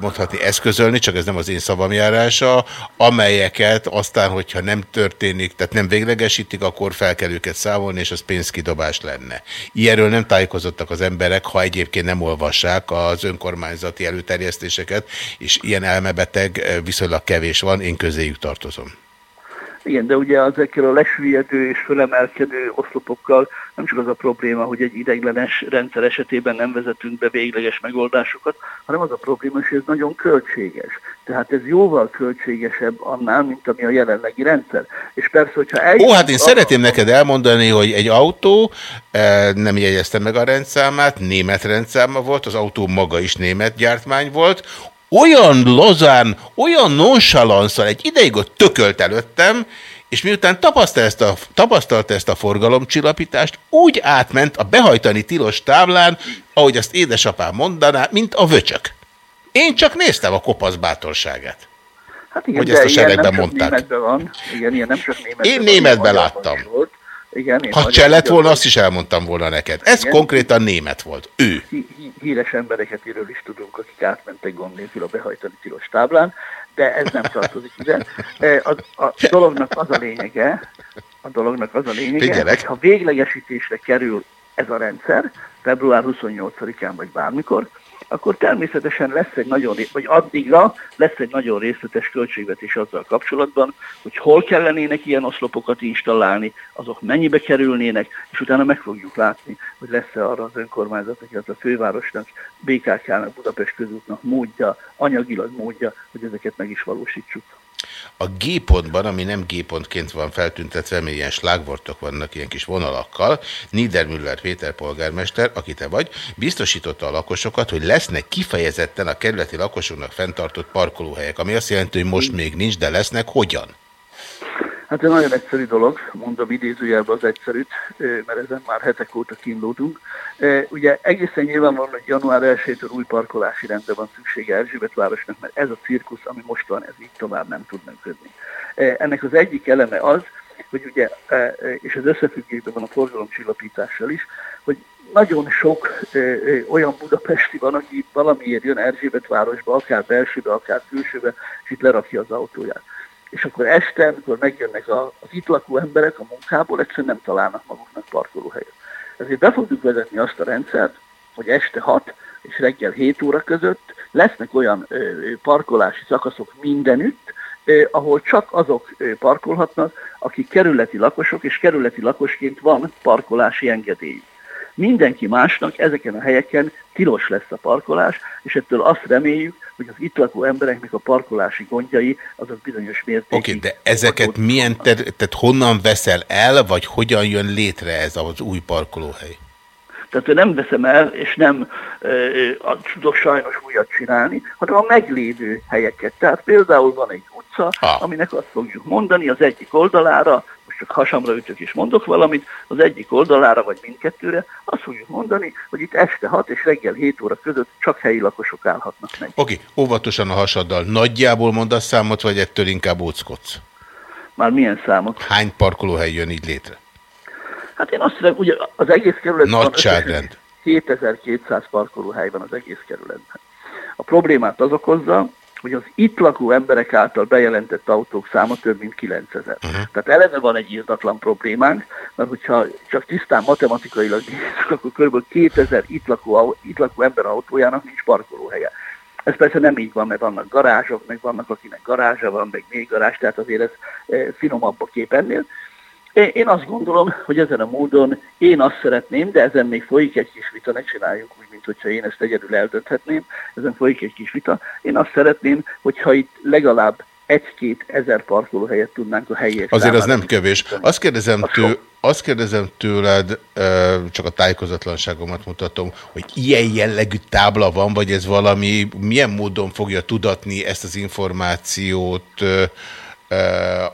mondhatni eszközölni, csak ez nem az én szavamjárása, amelyeket aztán, hogyha nem történik, tehát nem véglegesítik, akkor fel kell őket számolni, és az pénzkidobás lenne. Ilyenről nem tájékozottak az emberek, ha egyébként nem olvassák az önkormányzati előterjesztéseket, és ilyen elmebeteg eh, viszonylag kevés van, én közéjük tartozom. Igen, de ugye ezekkel a lesüllyedő és fölemelkedő oszlopokkal nem csak az a probléma, hogy egy ideiglenes rendszer esetében nem vezetünk be végleges megoldásokat, hanem az a probléma, hogy ez nagyon költséges. Tehát ez jóval költségesebb annál, mint ami a jelenlegi rendszer. És persze, hogyha Ó, eljutunk hát én arra- szeretném neked elmondani, hogy egy autó, eh, nem jegyezte meg a rendszámát, német rendszáma volt, az autó maga is német gyártmány volt, olyan lazán, olyan nonchalanszal egy ideig ott tökölt előttem, és miután tapasztalta ezt a, tapasztalta ezt a forgalomcsillapítást, úgy átment a behajtani tilos táblán, ahogy azt édesapám mondaná, mint a vöcsök. Én csak néztem a kopasz bátorságát. Hát igen, hogy ezt a seregben mondták. Van. Igen, ilyen nem csak németben Én németben láttam. Volt. Igen, én Ha cseh lett volna, azt is elmondtam volna neked. Ez Igen. konkrétan német volt. Ő. hí- hí- híres embereket iről is tudunk, akik átmentek gond nélkül a behajtani tilos táblán, de ez nem tartozik ide. E, A, a dolognak az a lényege, a dolognak az a lényege, Figyelek. ha véglegesítésre kerül ez a rendszer, február 28-án vagy bármikor, akkor természetesen lesz egy nagyon, vagy addigra lesz egy nagyon részletes költségvetés azzal kapcsolatban, hogy hol kellenének ilyen oszlopokat installálni, azok mennyibe kerülnének, és utána meg fogjuk látni, hogy lesz-e arra az önkormányzatnak, illetve a fővárosnak, BKK-nak, Budapest közútnak módja, anyagilag módja, hogy ezeket meg is valósítsuk. A G pontban, ami nem G pontként van feltüntetve, mert ilyen slágvortok vannak ilyen kis vonalakkal, Niedermüller Péter polgármester, aki te vagy, biztosította a lakosokat, hogy lesznek kifejezetten a kerületi lakosoknak fenntartott parkolóhelyek, ami azt jelenti, hogy most még nincs, de lesznek hogyan? Hát egy nagyon egyszerű dolog, mondom idézőjelben az egyszerűt, mert ezen már hetek óta kínlódunk. Ugye egészen nyilvánvalóan, hogy január 1-től új parkolási rendre van szüksége Erzsébetvárosnak, mert ez a cirkusz, ami most van, ez így tovább nem tud működni. Ennek az egyik eleme az, hogy ugye, és ez összefüggésben van a forgalomcsillapítással is, hogy nagyon sok olyan budapesti van, aki valamiért jön Erzsébet városba, akár belsőbe, akár külsőbe, és itt lerakja az autóját. És akkor este, amikor megjönnek az itt lakó emberek a munkából, egyszerűen nem találnak maguknak parkolóhelyet. Ezért be fogjuk vezetni azt a rendszert, hogy este 6 és reggel 7 óra között lesznek olyan parkolási szakaszok mindenütt, ahol csak azok parkolhatnak, akik kerületi lakosok, és kerületi lakosként van parkolási engedélyük. Mindenki másnak ezeken a helyeken tilos lesz a parkolás, és ettől azt reméljük, hogy az itt lakó embereknek a parkolási gondjai azok bizonyos mértékig. Oké, de ezeket milyen, ter- tehát honnan veszel el, vagy hogyan jön létre ez az új parkolóhely? Tehát nem veszem el, és nem ö, tudok sajnos újat csinálni, hanem a meglévő helyeket. Tehát például van egy utca, Ah. aminek azt fogjuk mondani az egyik oldalára, csak hasamra ütök és mondok valamit, az egyik oldalára vagy mindkettőre, azt fogjuk mondani, hogy itt este 6 és reggel 7 óra között csak helyi lakosok állhatnak meg. Oké, óvatosan a hasaddal. Nagyjából mondasz számot, vagy ettől inkább óckodsz? Már milyen számot? Hány parkolóhely jön így létre? Hát én azt hiszem, ugye az egész kerületben Nagyságrend. 7200 parkolóhely van az egész kerületben. A problémát az okozza, hogy az itt lakó emberek által bejelentett autók száma több mint 9000. Uh-huh. Tehát eleve van egy írtatlan problémánk, mert hogyha csak tisztán matematikailag nézzük, akkor kb. 2000 itt lakó, itt lakó ember autójának nincs parkolóhelye. Ez persze nem így van, mert vannak garázsok, meg vannak, akinek garázsa van, meg még garázs, tehát azért ez e, finomabb a kép ennél. Én- azt gondolom, hogy ezen a módon én azt szeretném, de ezen még folyik egy kis vita, ne csináljuk úgy, mint hogyha én ezt egyedül eldönthetném, ezen folyik egy kis vita. Én azt szeretném, hogyha itt legalább egy-két ezer parkolóhelyet tudnánk a helyiek Azért az nem kevés. Azt kérdezem, tő, azt kérdezem tőled, csak a tájékozatlanságomat mutatom, hogy ilyen jellegű tábla van, vagy ez valami, milyen módon fogja tudatni ezt az információt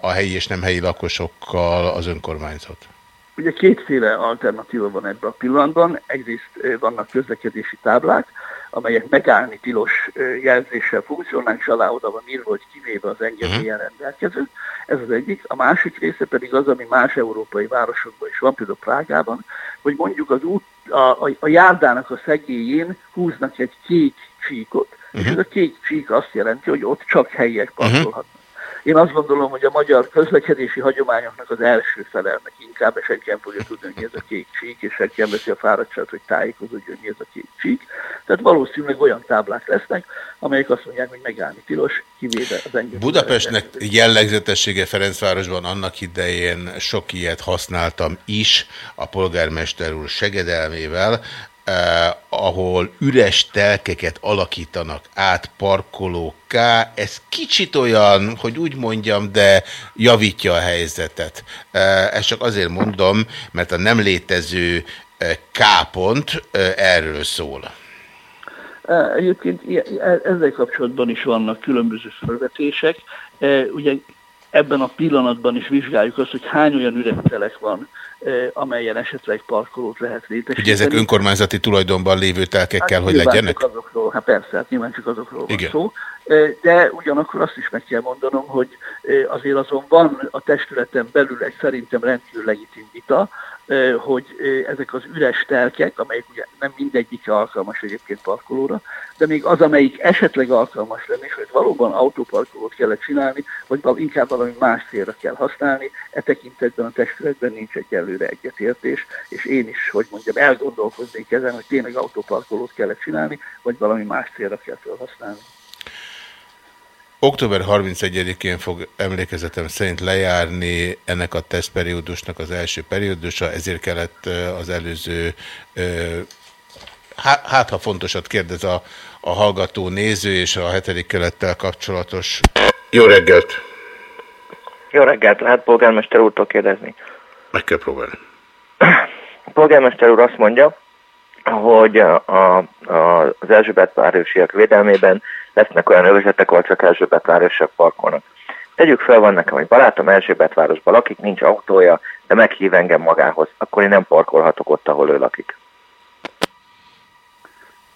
a helyi és nem helyi lakosokkal az önkormányzat? Ugye kétféle alternatíva van ebben a pillanatban. Egyrészt vannak közlekedési táblák, amelyek megállni tilos jelzéssel funkcionálnak, és alá oda van írva, hogy kivéve az engedélyen rendelkező. Ez az egyik. A másik része pedig az, ami más európai városokban is van, például Prágában, hogy mondjuk az út, a, a, a járdának a szegélyén húznak egy kék csíkot, és ez a kék csík azt jelenti, hogy ott csak helyiek parkolhatnak. Én azt gondolom, hogy a magyar közlekedési hagyományoknak az első felelnek inkább, és senki nem fogja tudni, hogy ez a kék csík, és senki nem veszi a fáradtságot, hogy tájékozódjon, hogy ez a kék csík. Tehát valószínűleg olyan táblák lesznek, amelyek azt mondják, hogy megállni tilos, kivéve az engedély. Budapestnek jellegzetessége Ferencvárosban annak idején sok ilyet használtam is a polgármester úr segedelmével, eh, ahol üres telkeket alakítanak át parkolókká. Ez kicsit olyan, hogy úgy mondjam, de javítja a helyzetet. Eh, ezt csak azért mondom, mert a nem létező eh, K-pont eh, erről szól. E, Egyébként e- ezzel kapcsolatban is vannak különböző felvetések. E, Ugye ebben a pillanatban is vizsgáljuk azt, hogy hány olyan üres telek van, amelyen esetleg parkolót lehet létesíteni. Ugye ezek önkormányzati tulajdonban lévő telkek kell, hogy legyenek? Csak azokról, hát persze, hát nyilván csak azokról van Igen. szó. E, De ugyanakkor azt is meg kell mondanom, hogy azért azon van a testületen belül egy szerintem rendkívül legitim vita, hogy ezek az üres telkek, amelyek ugye nem mindegyike alkalmas egyébként parkolóra, de még az, amelyik esetleg alkalmas lenne, és hogy valóban autóparkolót kellett csinálni, vagy inkább valami más célra kell használni, e tekintetben a testületben nincs egyelőre egyetértés, és én is, hogy mondjam, elgondolkoznék ezen, hogy tényleg autóparkolót kellett csinálni, vagy valami más célra kell felhasználni. Október 31-én fog emlékezetem szerint lejárni ennek a tesztperiódusnak az első periódusa, ezért kellett az előző, hát ha fontosat kérdez a, a hallgató néző és a hetedik kelettel kapcsolatos. Jó reggelt! Jó reggelt, lehet polgármester úrtól kérdezni. Meg kell próbálni. A polgármester úr azt mondja, hogy a, a, az Erzsébet városiak védelmében lesznek olyan övezetek, ahol csak Erzsébet városiak parkolnak. Tegyük fel, van nekem egy barátom Erzsébetvárosban lakik, nincs autója, de meghív engem magához, akkor én nem parkolhatok ott, ahol ő lakik.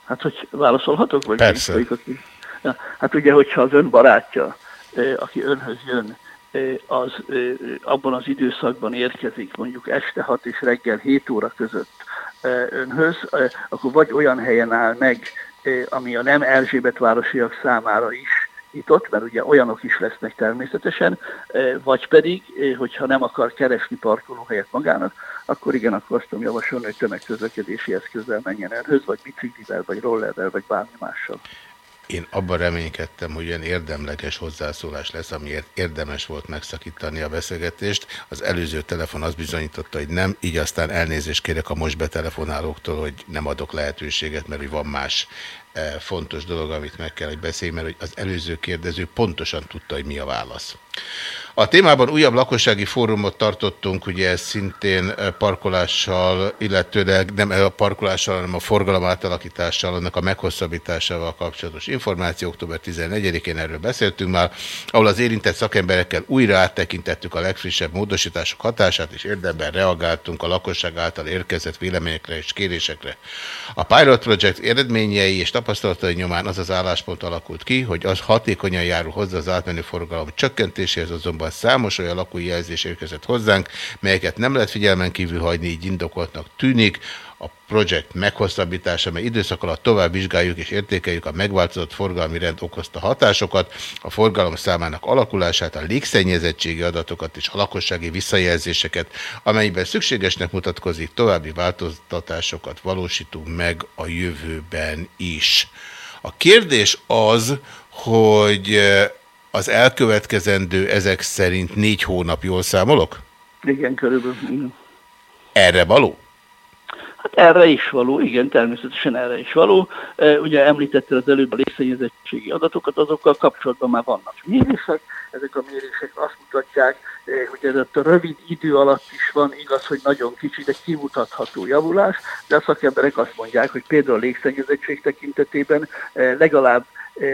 Hát, hogy válaszolhatok? Vagy Persze. Vagy, hát ugye, hogyha az ön barátja, aki önhöz jön, az abban az időszakban érkezik, mondjuk este 6 és reggel 7 óra között önhöz, akkor vagy olyan helyen áll meg, ami a nem Erzsébet városiak számára is nyitott, mert ugye olyanok is lesznek természetesen, eh, vagy pedig, eh, hogyha nem akar keresni parkolóhelyet magának, akkor igen, akkor azt tudom javasolni, hogy tömegközlekedési eszközzel menjen önhöz, vagy biciklivel, vagy rollerrel, vagy bármi mással. Én abban reménykedtem, hogy olyan érdemleges hozzászólás lesz, amiért érdemes volt megszakítani a beszélgetést. Az előző telefon azt bizonyította, hogy nem, így aztán elnézést kérek a most betelefonálóktól, hogy nem adok lehetőséget, mert van más fontos dolog, amit meg kell, hogy beszélj, mert az előző kérdező pontosan tudta, hogy mi a válasz. A témában újabb lakossági fórumot tartottunk, ugye ez szintén eh, parkolással, illetőleg nem a parkolással, hanem a forgalom átalakítással, annak a meghosszabbításával kapcsolatos információ. Október 14-én erről beszéltünk már, ahol az érintett szakemberekkel újra áttekintettük a legfrissebb módosítások hatását, és érdemben reagáltunk a lakosság által érkezett véleményekre és kérésekre. A Pilot Project eredményei és tapasztalatai nyomán az az álláspont alakult ki, hogy az hatékonyan járul hozzá az átmenő forgalom csökkentéséhez, azonban számos olyan lakói jelzés érkezett hozzánk, melyeket nem lehet figyelmen kívül hagyni, így indokoltnak tűnik. A projekt meghosszabbítása, mely időszak alatt tovább vizsgáljuk és értékeljük a megváltozott forgalmi rend okozta hatásokat, a forgalom számának alakulását, a légszennyezettségi adatokat és a lakossági visszajelzéseket, amelyben szükségesnek mutatkozik, további változtatásokat valósítunk meg a jövőben is. A kérdés az, hogy eh, az elkövetkezendő ezek szerint négy hónap, jól számolok? Igen, körülbelül. Erre való? Hát erre is való, igen, természetesen erre is való. E, Ugye említette az előbb a légszennyezettségi adatokat, azokkal kapcsolatban már vannak mérések. Ezek a mérések azt mutatják, e, hogy ez a rövid idő alatt is van, igaz, hogy nagyon kicsi, de kimutatható javulás, de a szakemberek azt mondják, hogy például a légszennyezettség tekintetében e, legalább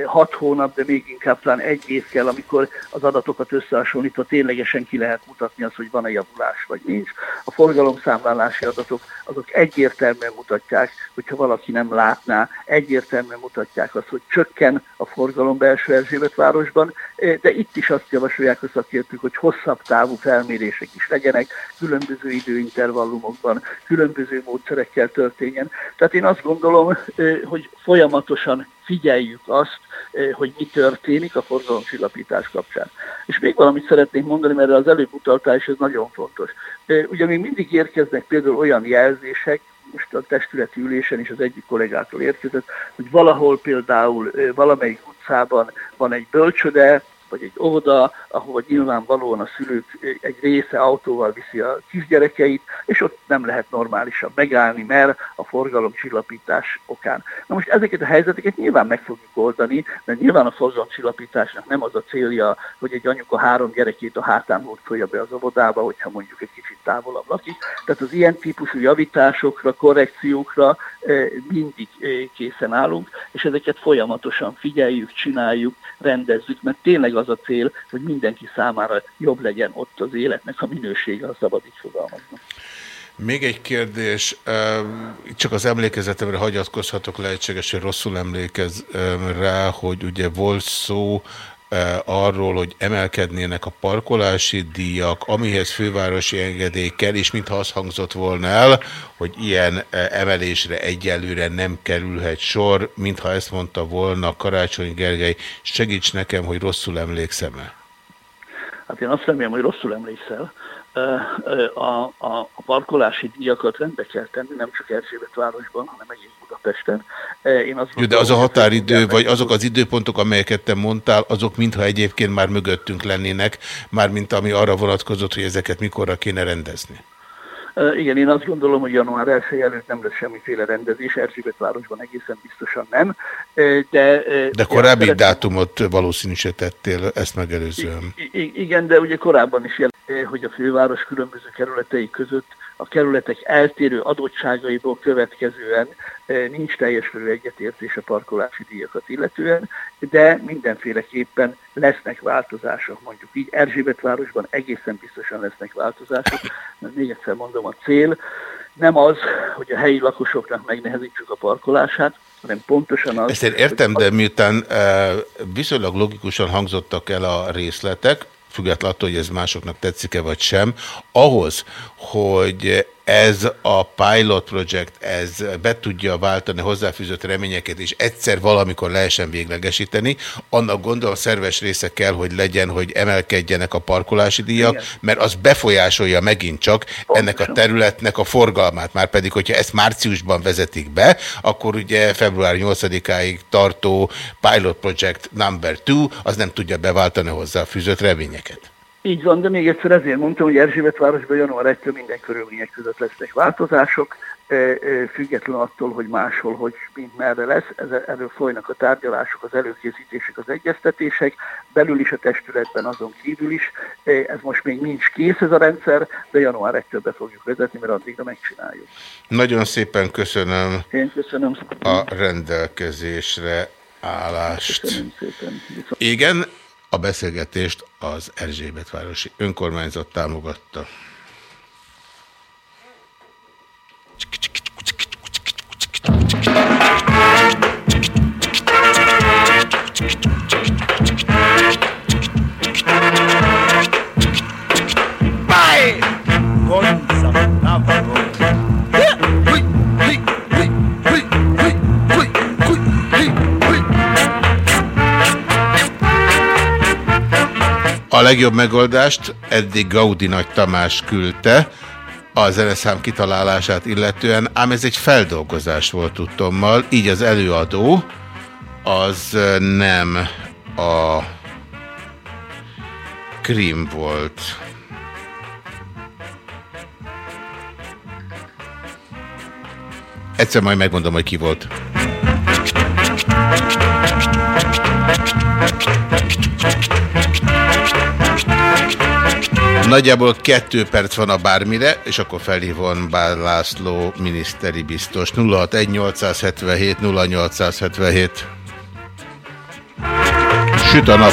hat hónap, de még inkább talán egy év kell, amikor az adatokat összehasonlítva ténylegesen ki lehet mutatni azt, hogy van-e javulás, vagy nincs. A forgalomszámlálási adatok azok egyértelműen mutatják, hogyha valaki nem látná, egyértelműen mutatják azt, hogy csökken a forgalom belső Erzsébet városban, eh, de itt is azt javasolják a szakértők, hogy hosszabb távú felmérések is legyenek, különböző időintervallumokban, különböző módszerekkel történjen. Tehát én azt gondolom, hogy folyamatosan figyeljük azt, hogy mi történik a forgalomcsillapítás kapcsán. És még valamit szeretnék mondani, mert az előbb utaltál, és ez nagyon fontos. Ugye még mindig érkeznek például olyan jelzések, most a testületi ülésen is az egyik kollégától érkezett, hogy valahol például valamelyik utcában van egy bölcsöde, vagy egy óvoda, ahol nyilvánvalóan a szülők egy része autóval viszi a kisgyerekeit, és ott nem lehet normálisan megállni, mert a forgalomcsillapítás okán. Na most ezeket a helyzeteket nyilván meg fogjuk oldani, mert nyilván a forgalomcsillapításnak nem az a célja, hogy egy anyuka három gyerekét a hátán hurcolja be az óvodába, hogyha mondjuk egy kicsit távolabb lakik. Tehát az ilyen típusú javításokra, korrekciókra eh, mindig eh, készen állunk, és ezeket folyamatosan figyeljük, csináljuk, rendezzük, mert tényleg az a cél, hogy mindenki számára jobb legyen ott az életnek a minősége, ha szabad így fogalmazni. Még egy kérdés, csak az emlékezetemre hagyatkozhatok, lehetséges, hogy rosszul emlékez em, rá, hogy ugye volt szó arról, hogy emelkednének a parkolási díjak, amihez fővárosi engedély kell, és mintha az hangzott volna el, hogy ilyen emelésre egyelőre nem kerülhet sor, mintha ezt mondta volna Karácsony Gergely. Segíts nekem, hogy rosszul emlékszem-e. Hát én azt remélem, hogy rosszul emlékszel. A, a, a parkolási díjakat rendbe kell tenni, nem csak Erzsébet városban, hanem egész Budapesten. Ö, Én azt Jó, de az a határidő, vagy azok az időpontok, amelyeket te mondtál, azok mintha egyébként már mögöttünk lennének, mármint ami arra vonatkozott, hogy ezeket mikorra kéne rendezni. Ö, Igen, én azt gondolom, hogy január 1 előtt nem lesz semmiféle rendezés, Erzsébet városban egészen biztosan nem. Ö, De, De korábbi dátumot valószínűsítettél ezt megelőzően. I- Igen, de ugye korábban is jelent, hogy a főváros különböző kerületei között a kerületek eltérő adottságaiból következően eh, nincs teljes körű egyetértés a parkolási díjakat illetően, de mindenféleképpen lesznek változások, mondjuk így. Erzsébetvárosban egészen biztosan lesznek változások, mert még egyszer mondom, a cél nem az, hogy a helyi lakosoknak megnehezítsük a parkolását, hanem pontosan az... Ezt én értem, de miután e, viszonylag logikusan hangzottak el a részletek, függetlenül attól, hogy ez másoknak tetszik-e vagy sem, ahhoz, hogy ez a pilot project, ez be tudja váltani hozzáfűzött reményeket, és egyszer valamikor lehessen véglegesíteni, annak gondolom szerves része kell, hogy legyen, hogy emelkedjenek a parkolási díjak, Igen. mert az befolyásolja megint csak Pontosan. ennek a területnek a forgalmát. Már pedig, hogyha ezt márciusban vezetik be, akkor ugye február 8-áig tartó pilot project number two, az nem tudja beváltani hozzáfűzött reményeket. Így van, de még egyszer ezért mondtam, hogy Erzsébetvárosban január 1 minden körülmények között lesznek változások, e, e, független attól, hogy máshol, hogy mind merre lesz. Erről folynak a tárgyalások, az előkészítések, az egyeztetések, belül is a testületben, azon kívül is. E, ez most még nincs kész ez a rendszer, de január 1 be fogjuk vezetni, mert addigra megcsináljuk. Nagyon szépen köszönöm, Én köszönöm a rendelkezésre állást. Köszönöm szépen. Igen, a beszélgetést az Erzsébetvárosi önkormányzat támogatta. Bye! Gonza A legjobb megoldást eddig Gaudi Nagy Tamás küldte a zeneszám kitalálását illetően, ám ez egy feldolgozás volt tudtommal, így az előadó az nem a Krim volt. Egyszer majd megmondom, hogy ki volt. Nagyjából kettő perc van a bármire, és akkor felhívom Bár László miniszteri biztos. 061877 0877. Süt a nap.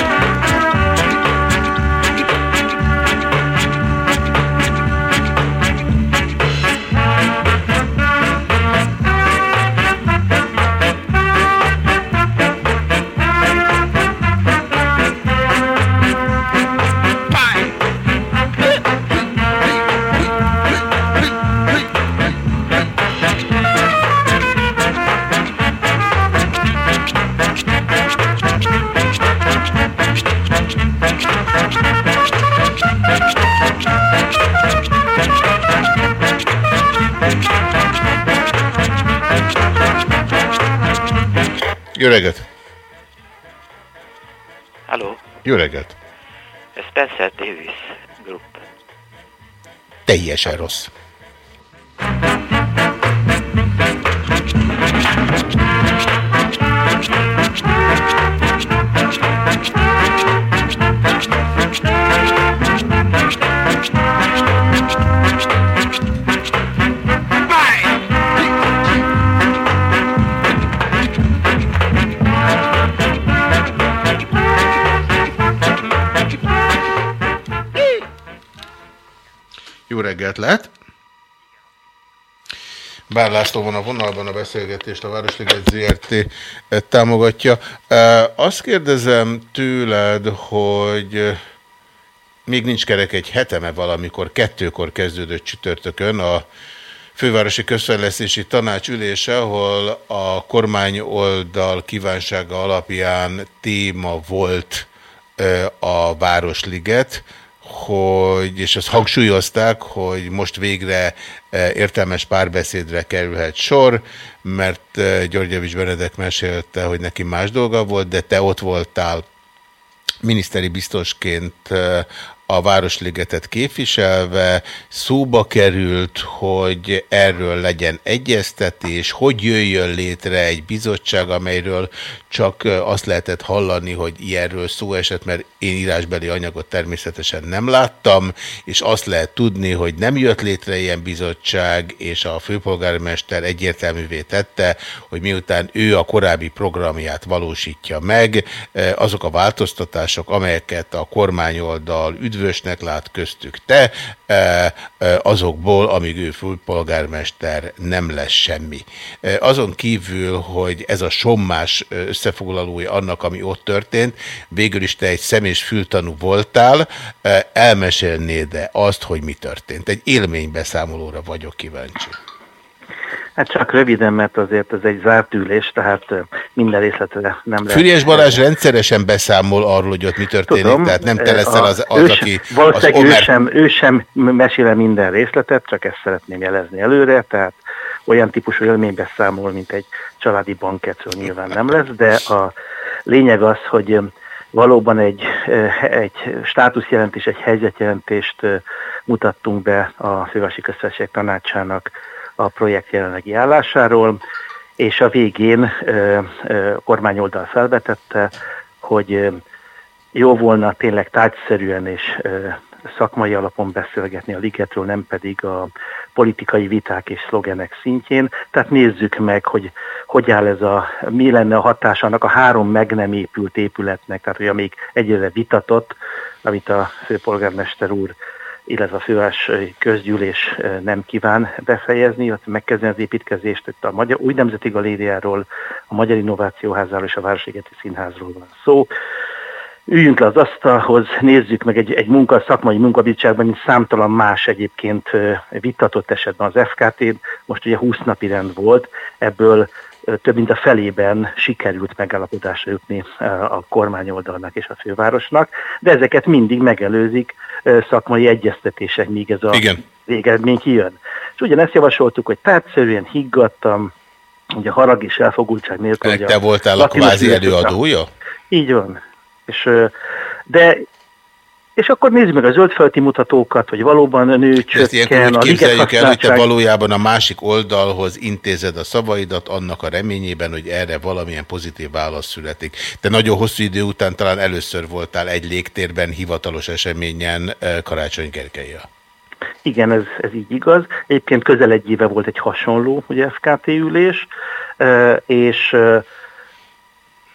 Jó reggelt! Halló, Jó reggelt! Spencer Davis Group. Teljesen rossz. Reggelt lehet! Bár László van a vonalban a beszélgetést, a Városliget ZRT támogatja. Azt kérdezem tőled, hogy még nincs kerek egy heteme valamikor, kettőkor kezdődött csütörtökön a fővárosi közfejlesztési tanács ülése, ahol a kormány oldal kívánsága alapján téma volt a Városliget, hogy, és ezt hangsúlyozták, hogy most végre értelmes párbeszédre kerülhet sor, mert Györgyevics Benedek mesélte, hogy neki más dolga volt, de te ott voltál miniszteri biztosként a Városligetet képviselve szóba került, hogy erről legyen egyeztetés, hogy jöjjön létre egy bizottság, amelyről csak azt lehetett hallani, hogy ilyenről szó esett, mert én írásbeli anyagot természetesen nem láttam, és azt lehet tudni, hogy nem jött létre ilyen bizottság, és a főpolgármester egyértelművé tette, hogy miután ő a korábbi programját valósítja meg, azok a változtatások, amelyeket a kormányoldal üdvösnek lát köztük te, azokból, amíg ő főpolgármester nem lesz semmi. Azon kívül, hogy ez a sommás összefoglalója annak, ami ott történt, végül is te egy szem és fültanú voltál, elmesélnéd-e azt, hogy mi történt? Egy élménybeszámolóra vagyok kíváncsi. Hát csak röviden, mert azért ez egy zárt ülés, tehát minden részletre nem lehet. Füriás Balázs rendszeresen beszámol arról, hogy ott mi történik, Tudom, tehát nem te leszel az, az ő aki... Valószínűleg az ő, Omer... sem, ő sem mesél minden részletet, csak ezt szeretném jelezni előre, tehát olyan típusú élménybeszámol, mint egy családi banketről nyilván nem lesz, de a lényeg az, hogy valóban egy, egy státuszjelentés, egy helyzetjelentést mutattunk be a Fővárosi Köztársaság Tanácsának a projekt jelenlegi állásáról, és a végén kormányoldal felvetette, hogy jó volna tényleg tárgyszerűen és szakmai alapon beszélgetni a ligetről, nem pedig a politikai viták és szlogenek szintjén. Tehát nézzük meg, hogy hogy áll ez a, mi lenne a hatás annak a három meg nem épült épületnek, tehát hogy amíg egyre vitatott, amit a főpolgármester úr illetve a főváros közgyűlés nem kíván befejezni, illetve megkezdeni az építkezést. Itt a Magyar, új Nemzeti Galériáról, a Magyar Innovációházáról és a Városligeti Színházról van szó. Üljünk le az asztalhoz, nézzük meg egy, egy munka, szakmai munkabizottságban, mint számtalan más egyébként vitatott esetben az FKT, most ugye 20 napi rend volt, ebből több mint a felében sikerült megállapodásra jutni a kormányoldalnak és a fővárosnak, de ezeket mindig megelőzik szakmai egyeztetések, míg ez a Igen. végeredmény kijön. És ugyanezt javasoltuk, hogy tárgyszerűen higgadtam, ugye harag és elfogultság nélkül. Ennek te voltál a kvázi előadója? Így van. És, de és akkor nézzük meg a zöldföldi mutatókat, hogy valóban nő Ezt ilyenkor csökken, úgy a képzeljük el, hogy te valójában a másik oldalhoz intézed a szavaidat annak a reményében, hogy erre valamilyen pozitív válasz születik. Te nagyon hosszú idő után talán először voltál egy légtérben hivatalos eseményen eh, Karácsony Gergelyel. Igen, ez, ez így igaz. Egyébként közel egy éve volt egy hasonló ugye, FKT ülés, eh, és eh,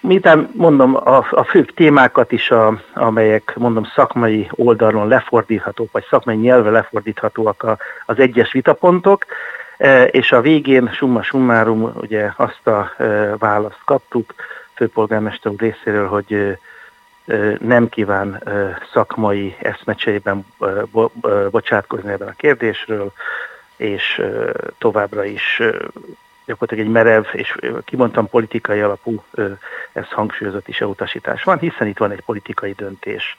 Miután mondom a, a fő témákat is, a, amelyek mondom szakmai oldalon lefordíthatók, vagy szakmai nyelvre lefordíthatóak a, az egyes vitapontok, e, és a végén summa summarum ugye azt a e, választ kaptuk főpolgármester részéről, hogy e, nem kíván szakmai eszmecseiben e, bo, e, bocsátkozni ebben a kérdésről, és továbbra is gyakorlatilag egy merev és kimondtam politikai alapú, ez hangsúlyozott is utasítás van, hiszen itt van egy politikai döntés.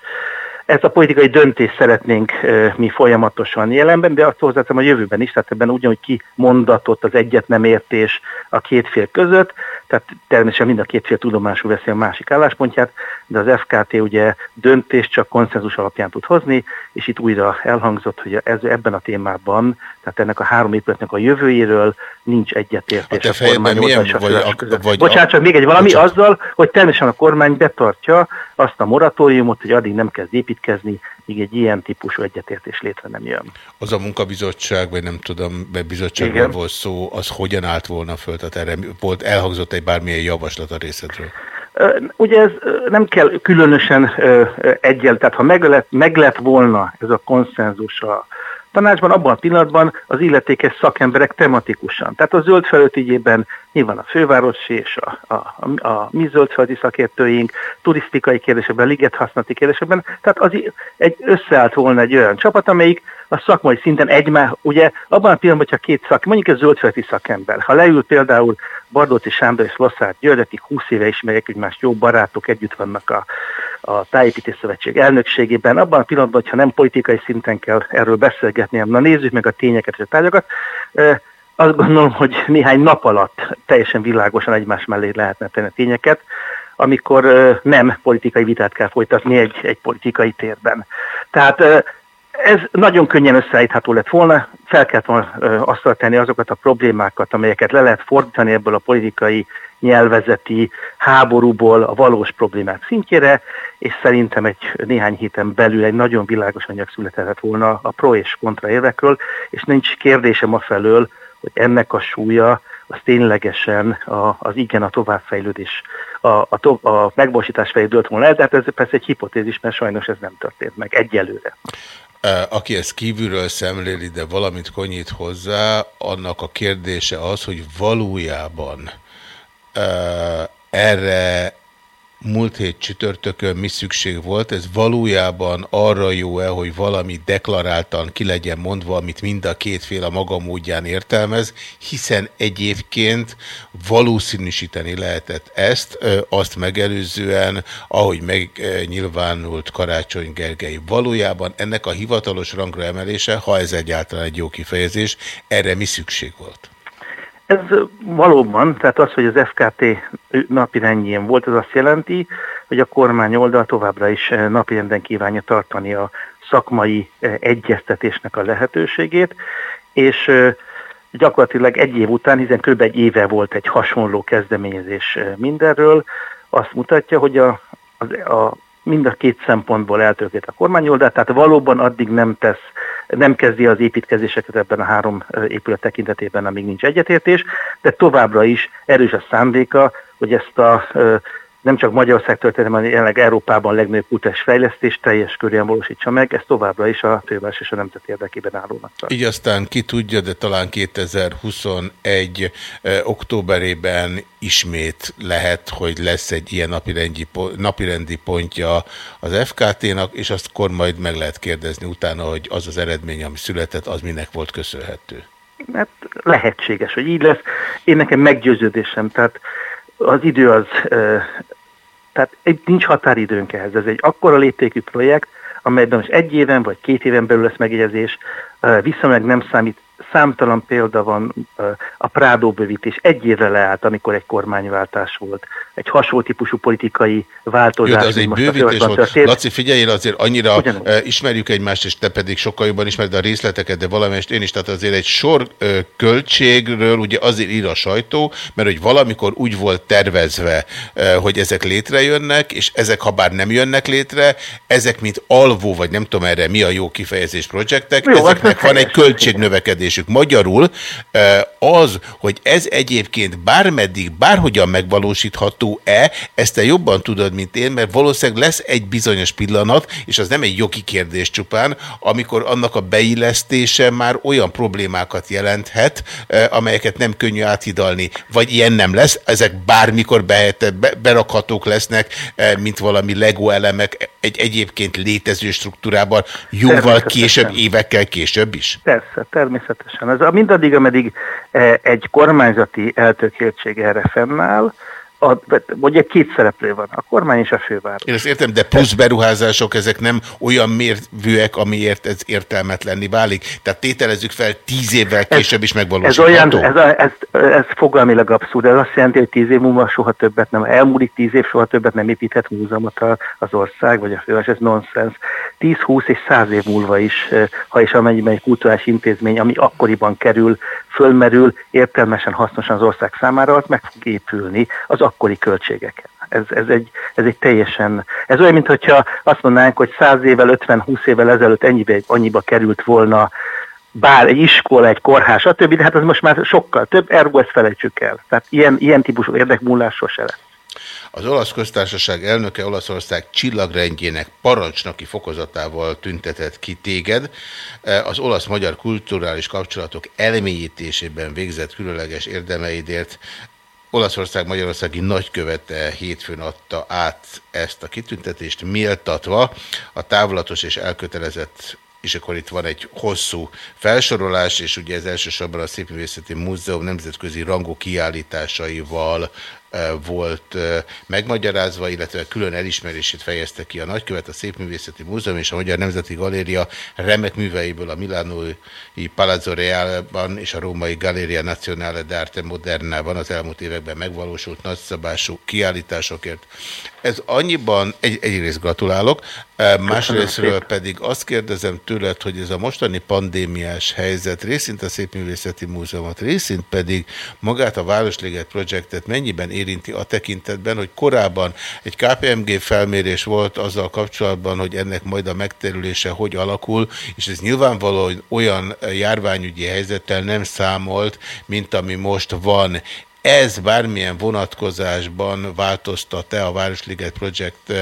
Ezt a politikai döntést szeretnénk mi folyamatosan jelenben, de azt hozzáteszem a jövőben is, tehát ebben ugyanúgy kimondatott az egyet nem értés a két fél között, tehát természetesen mind a két fél tudomásul veszi a másik álláspontját, de az FKT ugye döntést csak konszenzus alapján tud hozni, és itt újra elhangzott, hogy ez, ebben a témában, tehát ennek a három épületnek a jövőjéről nincs egyetértés. A te fejedben milyen vagy, a, vagy Bocsánat, csak még egy valami bocsánat. azzal, hogy természetesen a kormány betartja azt a moratóriumot, hogy addig nem kezd építkezni, míg egy ilyen típusú egyetértés létre nem jön. Az a munkabizottság, vagy nem tudom, Igen. volt szó, az hogyan állt volna föl? Tehát erre volt, elhangzott egy bármilyen javaslat a részedről? Ugye ez nem kell különösen egyel, tehát ha meg lett, meg lett volna ez a konszenzus a tanácsban, abban a pillanatban az illetékes szakemberek tematikusan. Tehát a zöld felőtügyében nyilván a fővárosi és a, a, a, a mi zöldföldi szakértőink, turisztikai kérdésekben, ligethasználati kérdésekben, tehát az egy összeállt volna egy olyan csapat, amelyik a szakmai szinten egymás, ugye abban a pillanatban, hogyha két szak, mondjuk egy zöldföldi szakember, ha leül például Bardóci Sándor és Losszár György, akik 20 éve ismerjek egymást, jó barátok, együtt vannak a, a Tájépítés Szövetség elnökségében, abban a pillanatban, hogyha nem politikai szinten kell erről beszélgetni, na nézzük meg a tényeket és a tárgyakat, azt gondolom, hogy néhány nap alatt teljesen világosan egymás mellé lehetne tenni a tényeket. amikor nem politikai vitát kell folytatni egy, egy politikai térben. Tehát ez nagyon könnyen összeállítható lett volna, fel kellett volna asztalra tenni azokat a problémákat, amelyeket le lehet fordítani ebből a politikai nyelvezeti háborúból a valós problémák szintjére, és szerintem egy néhány héten belül egy nagyon világos anyag született volna a pro és kontra érvekről, és nincs kérdésem a felől, hogy ennek a súlya az ténylegesen a, az igen a továbbfejlődés, a, a, to, a megvalósítás felé dőlt volna el, de hát ez persze egy hipotézis, mert sajnos ez nem történt meg egyelőre. Aki ezt kívülről szemléli, de valamit konyít hozzá, annak a kérdése az, hogy valójában erre múlt hét csütörtökön mi szükség volt, ez valójában arra jó-e, hogy valami deklaráltan ki legyen mondva, amit mind a két fél a maga módján értelmez, hiszen egyébként valószínűsíteni lehetett ezt, azt megelőzően, ahogy megnyilvánult Karácsony Gergely. Valójában ennek a hivatalos rangra emelése, ha ez egyáltalán egy jó kifejezés, erre mi szükség volt? Ez valóban, tehát az, hogy az FKT napi rendjén volt, az azt jelenti, hogy a kormány oldal továbbra is napirenden kívánja tartani a szakmai egyeztetésnek a lehetőségét, és gyakorlatilag egy év után, hiszen kb. egy éve volt egy hasonló kezdeményezés mindenről, azt mutatja, hogy a, a mind a két szempontból eltökélt a kormányoldal, tehát valóban addig nem tesz, nem kezdi az építkezéseket ebben a három épület tekintetében, amíg nincs egyetértés, de továbbra is erős a szándéka, hogy ezt a nem csak Magyarország történetben, hanem jelenleg Európában a legnagyobb kultúrás fejlesztést teljes körülön valósítsa meg, ez továbbra is a főváros és a nemzet érdekében állónak. Így aztán ki tudja, de talán 2021. Eh, októberében ismét lehet, hogy lesz egy ilyen napirendi, napirendi pontja az FKT-nak, és azt kor majd meg lehet kérdezni utána, hogy az az eredmény, ami született, az minek volt köszönhető. Hát lehetséges, hogy így lesz. Én nekem meggyőződésem, tehát az idő az tehát egy, nincs határidőnk ehhez. Ez egy akkora léptékű projekt, amelyben most egy éven vagy két éven belül lesz megjegyezés, viszonylag nem számít számtalan példa van a Prádó bővítés. Egy évre leállt, amikor egy kormányváltás volt. Egy hasonló típusú politikai változás. Jó, de az egy bővítés volt. Történt. Laci, figyelj, én azért annyira Ugyanúgy. ismerjük egymást, és te pedig sokkal jobban ismered a részleteket, de valamelyest én is, tehát azért egy sor költségről ugye azért ír a sajtó, mert hogy valamikor úgy volt tervezve, hogy ezek létrejönnek, és ezek, ha bár nem jönnek létre, ezek, mint alvó, vagy nem tudom erre mi a jó kifejezés projektek, jó, ezeknek van egy költségnövekedés kérdésük. Magyarul az, hogy ez egyébként bármeddig, bárhogyan megvalósítható-e, ezt te jobban tudod, mint én, mert valószínűleg lesz egy bizonyos pillanat, és az nem egy jogi kérdés csupán, amikor annak a beillesztése már olyan problémákat jelenthet, amelyeket nem könnyű áthidalni. Vagy ilyen nem lesz, ezek bármikor berakhatók lesznek, mint valami Lego elemek egy egyébként létező struktúrában, jóval később, évekkel később is? Persze, természetesen. Ez mindaddig, ameddig e, egy kormányzati eltökéltség erre fennáll, a, ugye két szereplő van, a kormány és a főváros. Én ezt értem, de plusz beruházások, ezek nem olyan mérvűek, amiért ez értelmetlenni válik. Tehát tételezzük fel, tíz évvel később is megvalósítható. Ez, olyan, ez, a, ez, ez fogalmilag abszurd. Ez azt jelenti, hogy tíz év múlva soha többet nem, elmúlik tíz év, soha többet nem építhet múzeumot az ország, vagy a főváros, ez nonsens. 10-20 és 100 év múlva is, ha és amennyiben egy kulturális intézmény, ami akkoriban kerül, fölmerül, értelmesen hasznosan az ország számára, az meg fog épülni az akkori költségeken. Ez, ez, egy, ez egy teljesen, ez olyan, mintha azt mondanánk, hogy 100 évvel, 50-20 évvel ezelőtt ennyibe, annyiba került volna bár egy iskola, egy kórház, stb., de hát az most már sokkal több, ergo ezt felejtsük el. Tehát ilyen, ilyen típusú érdekmúlás sose lesz. Az olasz köztársaság elnöke Olaszország csillagrendjének parancsnoki fokozatával tüntetett ki téged. Az olasz-magyar kulturális kapcsolatok elmélyítésében végzett különleges érdemeidért Olaszország Magyarországi nagykövete hétfőn adta át ezt a kitüntetést, méltatva a távlatos és elkötelezett és akkor itt van egy hosszú felsorolás, és ugye ez elsősorban a Szépművészeti Múzeum nemzetközi rangú kiállításaival volt megmagyarázva, illetve külön elismerését fejezte ki a nagykövet, a Szépművészeti Múzeum és a Magyar Nemzeti Galéria remek műveiből a Milánói Palazzo Reale-ban és a római Galleria Nazionale d'Arte Modernában az elmúlt években megvalósult nagyszabású kiállításokért. Ez annyiban, egy, egyrészt gratulálok, másrésztről pedig azt kérdezem tőled, hogy ez a mostani pandémiás helyzet részint a Szépművészeti Múzeumot, részint pedig magát a Városliget projektet mennyiben érinti a tekintetben, hogy korábban egy KPMG felmérés volt azzal kapcsolatban, hogy ennek majd a megterülése hogy alakul, és ez nyilvánvalóan olyan járványügyi helyzettel nem számolt, mint ami most van ez bármilyen vonatkozásban változtat-e a Városliget Project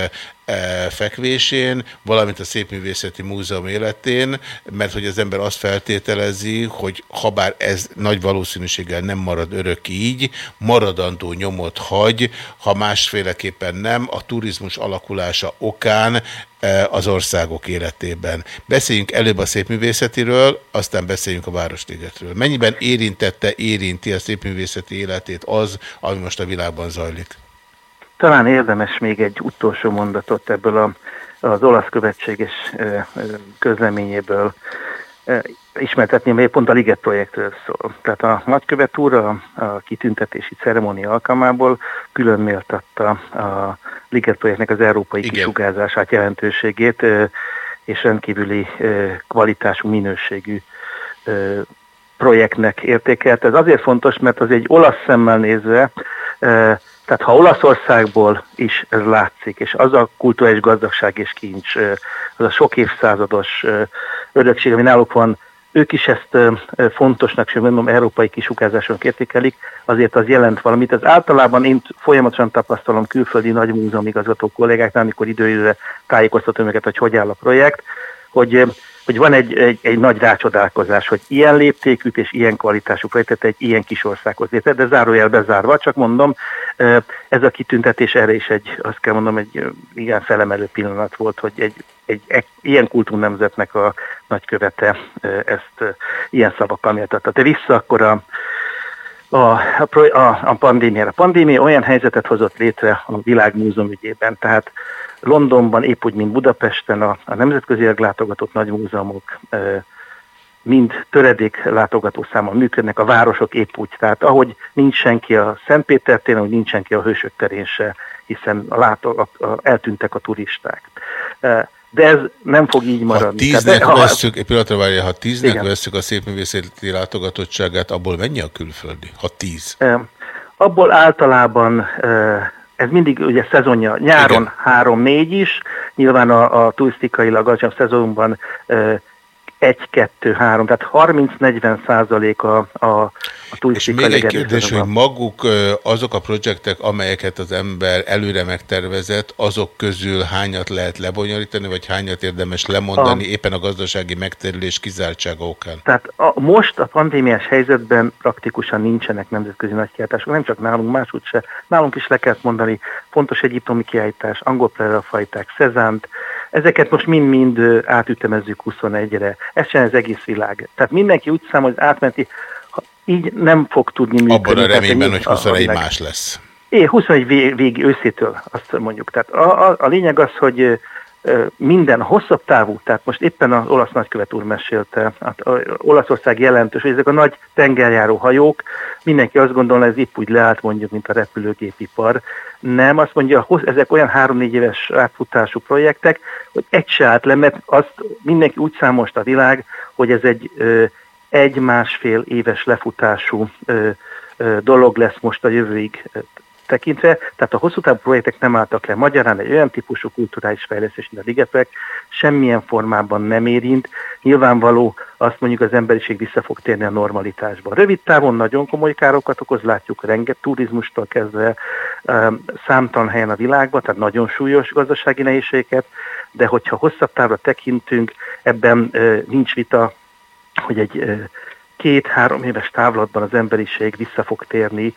fekvésén, valamint a Szépművészeti Múzeum életén, mert hogy az ember azt feltételezi, hogy ha bár ez nagy valószínűséggel nem marad örök így, maradandó nyomot hagy, ha másféleképpen nem, a turizmus alakulása okán az országok életében. Beszéljünk előbb a szépművészetiről, aztán beszéljünk a Városligetről. Mennyiben érintette, érinti a szépművészeti életét az, ami most a világban zajlik? Talán érdemes még egy utolsó mondatot ebből a, az olasz követséges közleményéből ismertetni, mely pont a Liget projektről szól. Tehát a nagykövet úr a, a kitüntetési ceremónia alkalmából külön méltatta a Liget projektnek az európai Igen. kisugázását, jelentőségét, és rendkívüli kvalitású, minőségű projektnek értékelt. Ez azért fontos, mert az egy olasz szemmel nézve tehát ha Olaszországból is ez látszik, és az a kulturális gazdagság és kincs, az a sok évszázados örökség, ami náluk van, ők is ezt fontosnak, és mondom, európai kisugázáson értékelik, azért az jelent valamit. Ez általában én folyamatosan tapasztalom külföldi nagy múzeumigazgató kollégáknál, amikor időre tájékoztatom őket, hogy hogy áll a projekt, hogy hogy van egy, egy, egy nagy rácsodálkozás, hogy ilyen léptékűt és ilyen kvalitású projektet egy ilyen kis országhoz létre, de zárójel bezárva, csak mondom, ez a kitüntetés erre is egy, azt kell mondom, egy igen felemelő pillanat volt, hogy egy, egy, egy ilyen kultúrnemzetnek a nagykövete ezt ilyen szavakkal méltatta. De vissza akkor a, a, a, a pandémiára. A pandémia olyan helyzetet hozott létre a világmúzeum ügyében, tehát Londonban, épp úgy, mint Budapesten a, a nemzetközi látogatott nagy múzeumok mind töredék látogatószámmal működnek, a városok épp úgy. Tehát ahogy nincs senki a Szentpéter téren, ahogy nincs senki a Hősök terén se, hiszen a látog, a, a, eltűntek a turisták. De ez nem fog így maradni. Ha tíznek Tehát, veszük, egy pillanatra várja, ha tíznek igen. veszük a szépművészeti látogatottságát, abból mennyi a külföldi? Ha tíz? Abból általában ez mindig ugye szezonja, nyáron három-négy is, nyilván a, a turisztikailag alacsonyabb szezonban egy, kettő, három, tehát 30-40 százalék a, a, a turisztikai És még egy kérdés, hogy maguk azok a projektek, amelyeket az ember előre megtervezett, azok közül hányat lehet lebonyolítani, vagy hányat érdemes lemondani a, éppen a gazdasági megterülés kizártsága okán? Tehát a, most a pandémiás helyzetben praktikusan nincsenek nemzetközi nagykiáltások, nem csak nálunk, máshogy se. Nálunk is le kellett mondani, fontos egyiptomi kiállítás, angol fajták, szezánt, Ezeket most mind-mind átütemezzük 21-re. Ez sem az egész világ. Tehát mindenki úgy számol, hogy átmenti, így nem fog tudni működni. Abban a reményben, hogy 21 a, más lesz. É, 21 vég, vég őszétől, azt mondjuk. Tehát a, a, a lényeg az, hogy minden hosszabb távú, tehát most éppen az olasz nagykövet úr mesélte, hát Olaszország jelentős, hogy ezek a nagy tengerjáró hajók, mindenki azt gondolna, ez épp úgy leállt mondjuk, mint a repülőgépipar. Nem, azt mondja, ezek olyan három-négy éves átfutású projektek, hogy egy se állt le, mert azt mindenki úgy számolt a világ, hogy ez egy egy-másfél éves lefutású dolog lesz most a jövőig tekintve, tehát a hosszú távú projektek nem álltak le. Magyarán egy olyan típusú kulturális fejlesztés, mint a ligetek, semmilyen formában nem érint. Nyilvánvaló, azt mondjuk az emberiség vissza fog térni a normalitásba. Rövid távon nagyon komoly károkat okoz, látjuk renget turizmustól kezdve számtalan helyen a világban, tehát nagyon súlyos gazdasági nehézségeket, de hogyha hosszabb távra tekintünk, ebben nincs vita, hogy egy két-három éves távlatban az emberiség vissza fog térni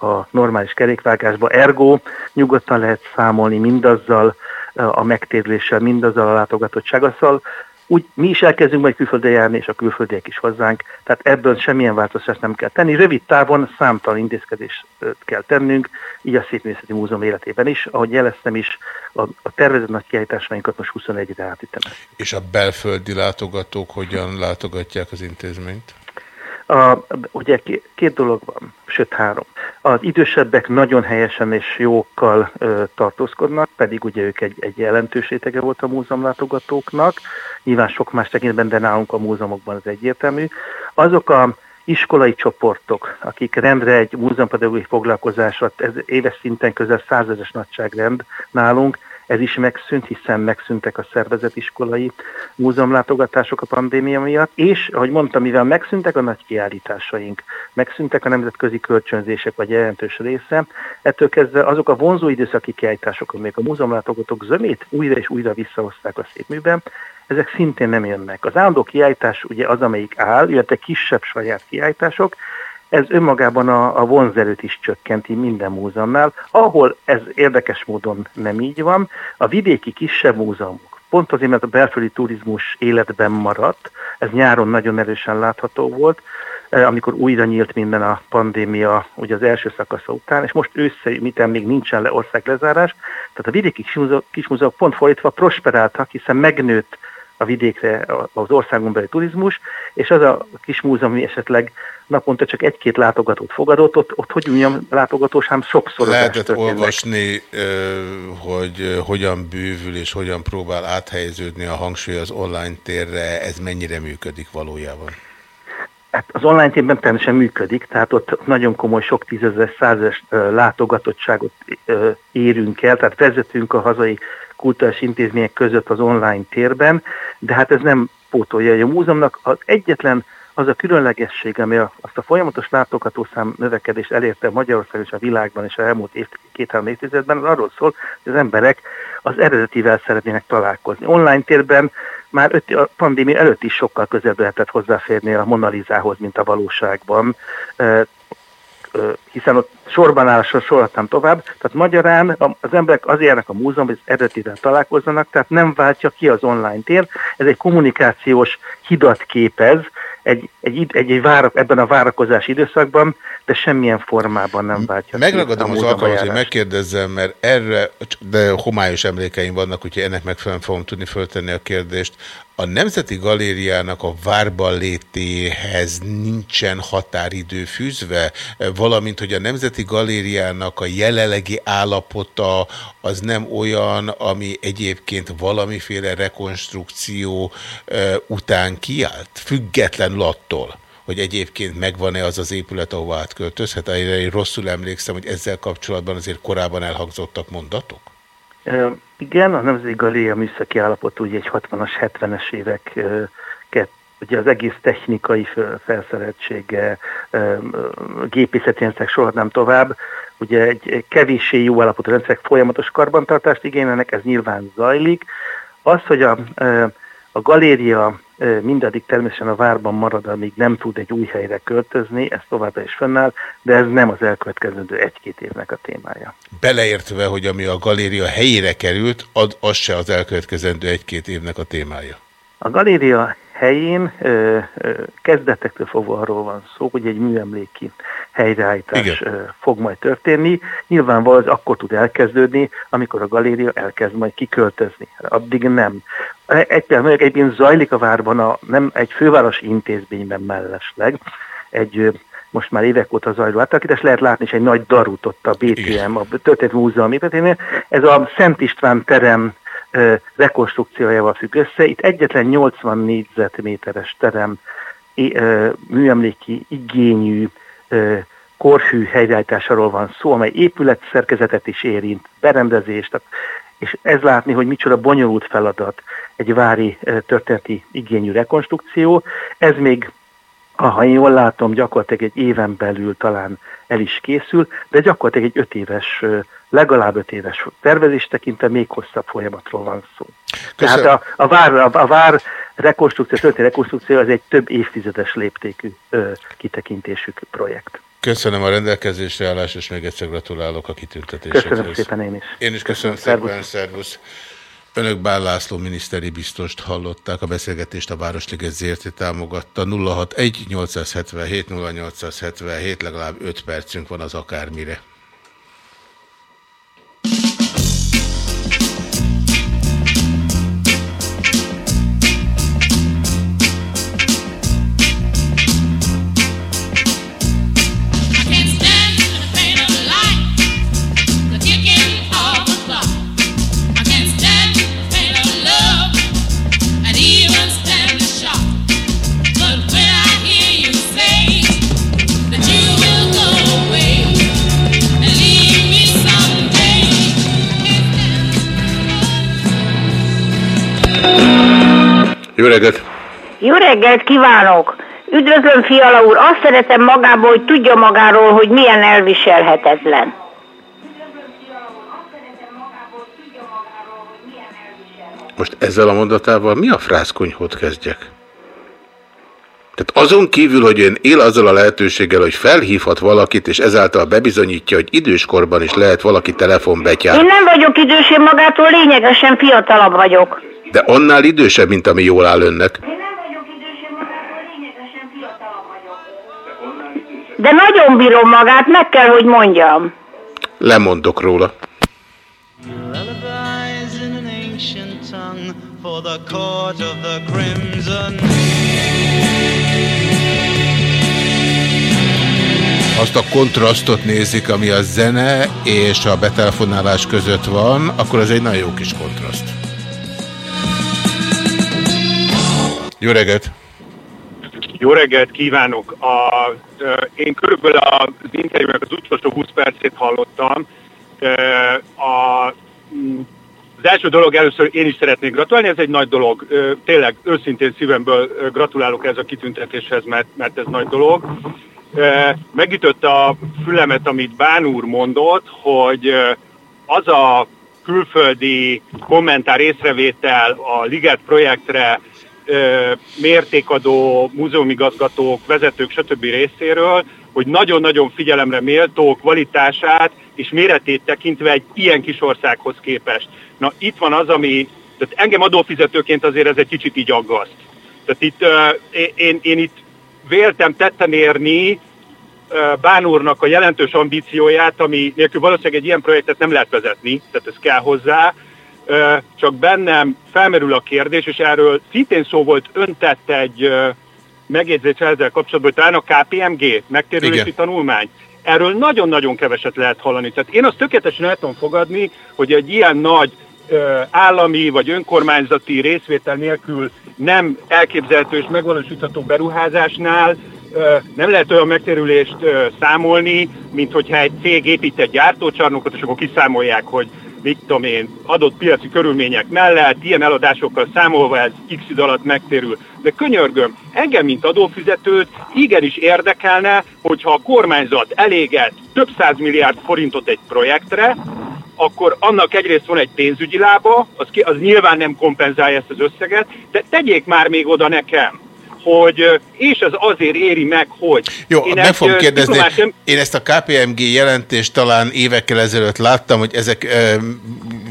a normális kerékvágásba. Ergo nyugodtan lehet számolni mindazzal a megtérüléssel, mindazzal a látogatottsággal. Szóval úgy mi is elkezdünk majd külföldre járni, és a külföldiek is hozzánk, tehát ebből semmilyen változást nem kell tenni. Rövid távon számtalan intézkedést ö, kell tennünk, így a Szépművészeti Múzeum életében is, ahogy jeleztem is, a, a tervezett nagy kiállításainkat most 21-re átütenem. És a belföldi látogatók hogyan látogatják az intézményt? A, ugye ké- két dolog van, sőt három. Az idősebbek nagyon helyesen és jókkal ö, tartózkodnak, pedig ugye ők egy, egy jelentős rétege volt a múzeumlátogatóknak, nyilván sok más tekintetben, de nálunk a múzeumokban ez egyértelmű. Azok a iskolai csoportok, akik rendre egy múzeumpedagógiai foglalkozásra, ez éves szinten közel százeres nagyságrend nálunk, ez is megszűnt, hiszen megszűntek a szervezett iskolai múzeumlátogatások a pandémia miatt, és, ahogy mondtam, mivel megszűntek a nagy kiállításaink, megszűntek a nemzetközi kölcsönzések vagy jelentős része, ettől kezdve azok a vonzó időszaki kiállítások, amelyek a múzeumlátogatók zömét újra és újra visszahozták a szépműben, ezek szintén nem jönnek. Az állandó kiállítás ugye az, amelyik áll, illetve kisebb saját kiállítások, ez önmagában a, a vonzerőt is csökkenti minden múzeumnál, ahol ez érdekes módon nem így van. A vidéki kisebb múzeumok, pont azért, mert a belföldi turizmus életben maradt, ez nyáron nagyon erősen látható volt, eh, amikor újra nyílt minden a pandémia ugye az első szakasza után, és most ősszel, miten még nincsen le országlezárás, tehát a vidéki kismúzeumok pont fordítva prosperáltak, hiszen megnőtt a vidékre az országon belül turizmus, és az a kis múzeum, ami esetleg naponta csak egy-két látogatót fogadott, ott, ott hogy mondjam, látogatós, ám sokszor Lehetett olvasni, ö, hogy hogyan bővül és hogyan próbál áthelyeződni a hangsúly az online térre, ez mennyire működik valójában? Hát az online térben természetesen működik, tehát ott nagyon komoly, sok tízezer, százes látogatottságot érünk el, tehát vezetünk a hazai kultúrás intézmények között az online térben, de hát ez nem pótolja. A múzeumnak az egyetlen az a különlegesség, ami azt a folyamatos látogatószám növekedést elérte Magyarországon és a világban és a elmúlt év, két-három évtizedben, az arról szól, hogy az emberek az eredetivel szeretnének találkozni. Online térben már öt, a pandémia előtt is sokkal közelebb lehetett hozzáférni a Monalizához, mint a valóságban hiszen ott sorban állásra soroltam tovább, tehát magyarán az emberek azért járnak a múzeum, hogy az eredetivel találkozzanak, tehát nem váltja ki az online tér, ez egy kommunikációs hidat képez, egy, egy, egy, egy várak, ebben a várakozási időszakban, de semmilyen formában nem váltja. Megragadom az alkalmat, hogy megkérdezzem, mert erre, de homályos emlékeim vannak, úgyhogy ennek megfelelően fogom tudni föltenni a kérdést. A Nemzeti Galériának a várban létéhez nincsen határidő fűzve, valamint, hogy a Nemzeti Galériának a jelenlegi állapota az nem olyan, ami egyébként valamiféle rekonstrukció után kiállt, függetlenül attól hogy egyébként megvan-e az az épület, ahova átköltözhet. Én rosszul emlékszem, hogy ezzel kapcsolatban azért korábban elhangzottak mondatok? Igen, a Nemzeti Galéria műszaki állapot ugye egy 60-as, 70-es évek ugye az egész technikai felszereltsége, gépészeti rendszerek sorolhatnám tovább, ugye egy kevéssé jó állapotú rendszerek folyamatos karbantartást igényelnek, ez nyilván zajlik. Az, hogy a, a galéria mindaddig természetesen a várban marad, amíg nem tud egy új helyre költözni, ez továbbra is fönnáll, de ez nem az elkövetkezendő egy-két évnek a témája. Beleértve, hogy ami a galéria helyére került, az, az se az elkövetkezendő egy-két évnek a témája. A galéria helyén kezdetektől fogva arról van szó, hogy egy műemléki helyreállítás ö, fog majd történni. Nyilvánvaló ez akkor tud elkezdődni, amikor a galéria elkezd majd kiköltözni. Addig nem. Egy például egyébként zajlik a várban, a, nem egy fővárosi intézményben mellesleg, egy most már évek óta zajló átalakítás, lehet látni is egy nagy darut ott a BTM, Igen. a Történet Múzeum épületénél. Ez a Szent István terem rekonstrukciójával függ össze. Itt egyetlen 80 négyzetméteres terem műemléki igényű korhű helyreállításáról van szó, amely épületszerkezetet is érint, berendezést, és ez látni, hogy micsoda bonyolult feladat egy vári történeti igényű rekonstrukció. Ez még ha én jól látom, gyakorlatilag egy éven belül talán el is készül, de gyakorlatilag egy öt éves, legalább öt éves tervezés tekintve még hosszabb folyamatról van szó. Köszönöm. Tehát a, a, vár, a, a vár rekonstrukció, történeti rekonstrukció az egy több évtizedes léptékű ö, kitekintésű projekt. Köszönöm a rendelkezésre állást, és még egyszer gratulálok a kitüntetésekhez. Köszönöm szépen én is. Én is köszönöm, köszönöm szépen, szervusz. Önök Bál László miniszteri biztost hallották, a beszélgetést a Városliget ZRT támogatta. 061 877 0877, legalább 5 percünk van az akármire. Jó reggelt! Jó reggelt kívánok! Üdvözlöm, Fiala úr! Azt szeretem magából, hogy tudja magáról, hogy milyen elviselhetetlen. Most ezzel a mondatával mi a frászkonyhot kezdjek? Tehát azon kívül, hogy ön él azzal a lehetőséggel, hogy felhívhat valakit, és ezáltal bebizonyítja, hogy időskorban is lehet valaki telefonbetyár, Én nem vagyok idős, én magától lényegesen fiatalabb vagyok. De annál idősebb, mint ami jól áll önnek. De nagyon bírom magát, meg kell, hogy mondjam. Lemondok róla. Azt a kontrasztot nézik, ami a zene és a betelefonálás között van, akkor az egy nagyon jó kis kontraszt. Jó reggelt! Jó reggelt kívánok! A, én körülbelül az interjúnak az utolsó 20 percét hallottam. A, mm, az első dolog először én is szeretnék gratulálni, ez egy nagy dolog. Tényleg őszintén szívemből gratulálok ez a kitüntetéshez, mert, mert ez nagy dolog. Megütött a fülemet, amit Bán úr mondott, hogy az a külföldi kommentár észrevétel a Liget projektre mértékadó múzeumigazgatók, vezetők, stb. részéről, hogy nagyon-nagyon figyelemre méltó kvalitását és méretét tekintve egy ilyen kis országhoz képest. Na itt van az, ami, tehát engem adófizetőként azért ez egy kicsit így aggaszt. Tehát itt én- én, itt véltem tetten érni ö, Bán úrnak a jelentős ambícióját, ami nélkül valószínűleg egy ilyen projektet nem lehet vezetni, tehát ez kell hozzá, csak bennem felmerül a kérdés, és erről szintén szó volt, ön tett egy megjegyzés ezzel kapcsolatban, hogy talán a KPMG, megtérülési Igen. tanulmány, erről nagyon-nagyon keveset lehet hallani. Tehát én azt tökéletesen el tudom fogadni, hogy egy ilyen nagy állami vagy önkormányzati részvétel nélkül nem elképzelhető és megvalósítható beruházásnál nem lehet olyan megtérülést számolni, mint hogyha egy cég épít egy gyártócsarnokot, és akkor kiszámolják, hogy mit tudom én, adott piaci körülmények mellett, ilyen eladásokkal számolva ez x idő alatt megtérül. De könyörgöm, engem, mint adófizetőt igenis érdekelne, hogyha a kormányzat eléget több száz milliárd forintot egy projektre, akkor annak egyrészt van egy pénzügyi lába, az, ki, az nyilván nem kompenzálja ezt az összeget, de tegyék már még oda nekem, hogy, és ez azért éri meg, hogy... Jó, Én meg egy, fogom kérdezni, diplomás em- én ezt a KPMG jelentést talán évekkel ezelőtt láttam, hogy ezek eh,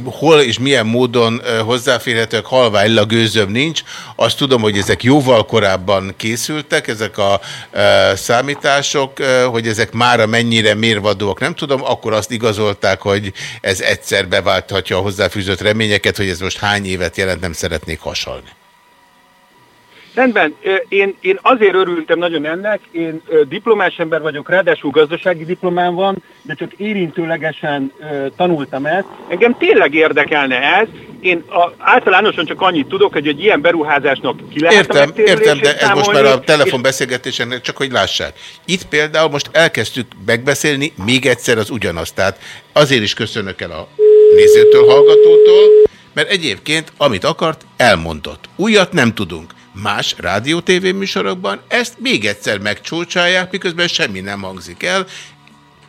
hol és milyen módon eh, hozzáférhetőek, halvány gőzöm nincs. Azt tudom, hogy ezek jóval korábban készültek, ezek a eh, számítások, eh, hogy ezek mára mennyire mérvadóak, nem tudom, akkor azt igazolták, hogy ez egyszer beválthatja a hozzáfűzött reményeket, hogy ez most hány évet jelent, nem szeretnék hasalni. Rendben, én, én azért örültem nagyon ennek, én diplomás ember vagyok, ráadásul gazdasági diplomám van, de csak érintőlegesen tanultam ezt. Engem tényleg érdekelne ez, én a, általánosan csak annyit tudok, hogy egy ilyen beruházásnak ki lehet Értem, értem, de ez most már a telefonbeszélgetésen csak hogy lássák. Itt például most elkezdtük megbeszélni még egyszer az ugyanazt. Tehát azért is köszönök el a nézőtől, hallgatótól, mert egyébként, amit akart, elmondott. Újat nem tudunk. Más rádió-tv műsorokban ezt még egyszer megcsócsálják, miközben semmi nem hangzik el.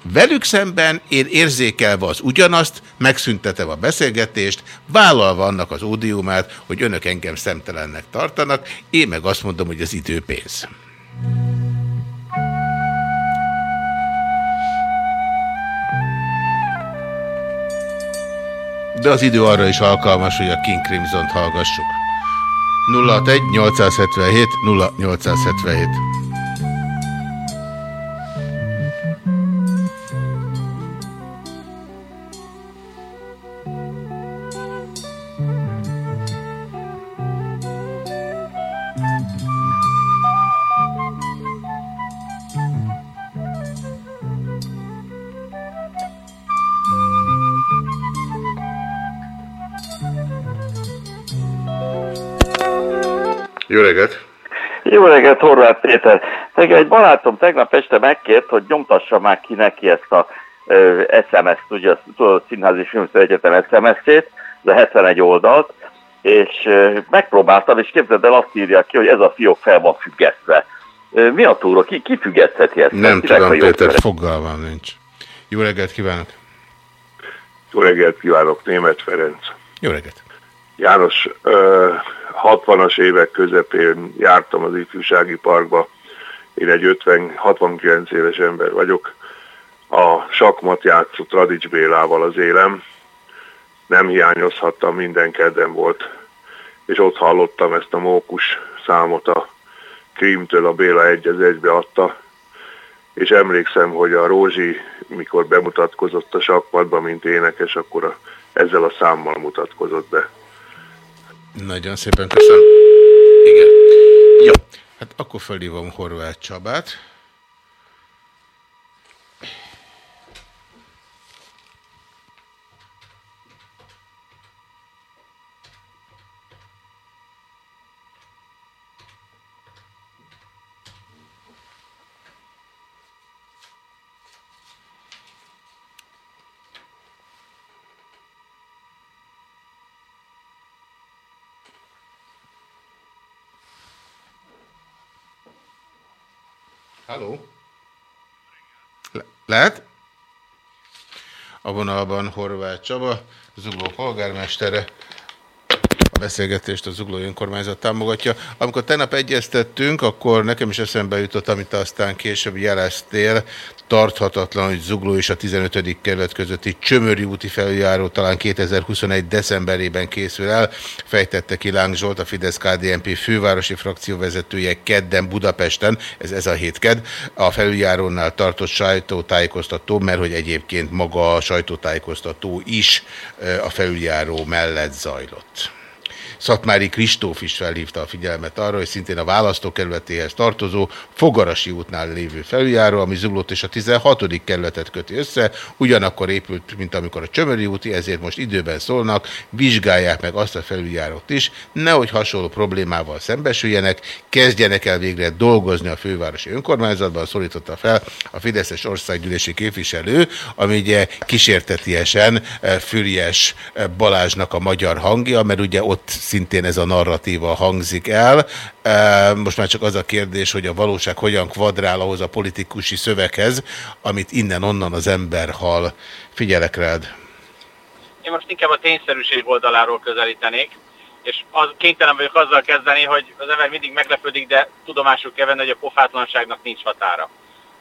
Velük szemben én érzékelve az ugyanazt, megszüntetem a beszélgetést, vállalva annak az ódiumát, hogy önök engem szemtelennek tartanak, én meg azt mondom, hogy az idő pénz. de az idő arra is alkalmas, hogy a King Crimson-t hallgassuk. 061 877 0877 Jó reggelt! Jó reggelt, Horváth Péter. Tegnap egy barátom tegnap este megkért, hogy nyomtassa már ki neki ezt a ö, SMS-t, ugye a Színházi Filmször Egyetem SMS-ét, a 71 oldalt, és ö, megpróbáltam, és képzeld el, azt írja ki, hogy ez a fiók fel van függesztve. Ö, mi a túra? Ki, ki függesztheti ezt? Nem Kinek tudom, Péter, jogköre? fogalmam nincs. Jó reggelt kívánok! Jó reggelt kívánok, Német Ferenc. Jó reggelt! János, ö, 60-as évek közepén jártam az ifjúsági parkba. Én egy 50, 69 éves ember vagyok. A sakmat játszott Radics Bélával az élem. Nem hiányozhattam, minden kedden volt. És ott hallottam ezt a mókus számot a Krímtől a Béla egy az egybe adta. És emlékszem, hogy a Rózsi, mikor bemutatkozott a sakmatba, mint énekes, akkor a, ezzel a számmal mutatkozott be. Nagyon szépen köszönöm. Igen. Jó. Hát akkor felhívom Horváth Csabát. Lehet? A vonalban Horváth Csaba, Zugló polgármestere. Beszélgetést a Zugló önkormányzat támogatja. Amikor tegnap egyeztettünk, akkor nekem is eszembe jutott, amit aztán később jeleztél, tarthatatlan, hogy Zugló és a 15. kerület közötti Csömöri úti felüljáró talán 2021. decemberében készül el. Fejtette ki Láng Zsolt, a Fidesz-KDNP fővárosi frakció vezetője kedden Budapesten, ez ez a hét ked, a felüljárónál tartott sajtótájékoztató, mert hogy egyébként maga a sajtótájékoztató is a felüljáró mellett zajlott. Szatmári Kristóf is felhívta a figyelmet arra, hogy szintén a választókerületéhez tartozó Fogarasi útnál lévő felüljáró, ami Zuglót és a 16. kerületet köti össze, ugyanakkor épült, mint amikor a Csömöri úti, ezért most időben szólnak, vizsgálják meg azt a felüljárót is, nehogy hasonló problémával szembesüljenek, kezdjenek el végre dolgozni a fővárosi önkormányzatban, szólította fel a Fideszes országgyűlési képviselő, ami ugye kísértetiesen eh, Füriás eh, Balázsnak a magyar hangja, mert ugye ott szintén ez a narratíva hangzik el. Most már csak az a kérdés, hogy a valóság hogyan kvadrál ahhoz a politikusi szöveghez, amit innen-onnan az ember hall. Figyelek rád. Én most inkább a tényszerűség oldaláról közelítenék, és az, kénytelen vagyok azzal kezdeni, hogy az ember mindig meglepődik, de tudomásul kell venni, hogy a pofátlanságnak nincs határa.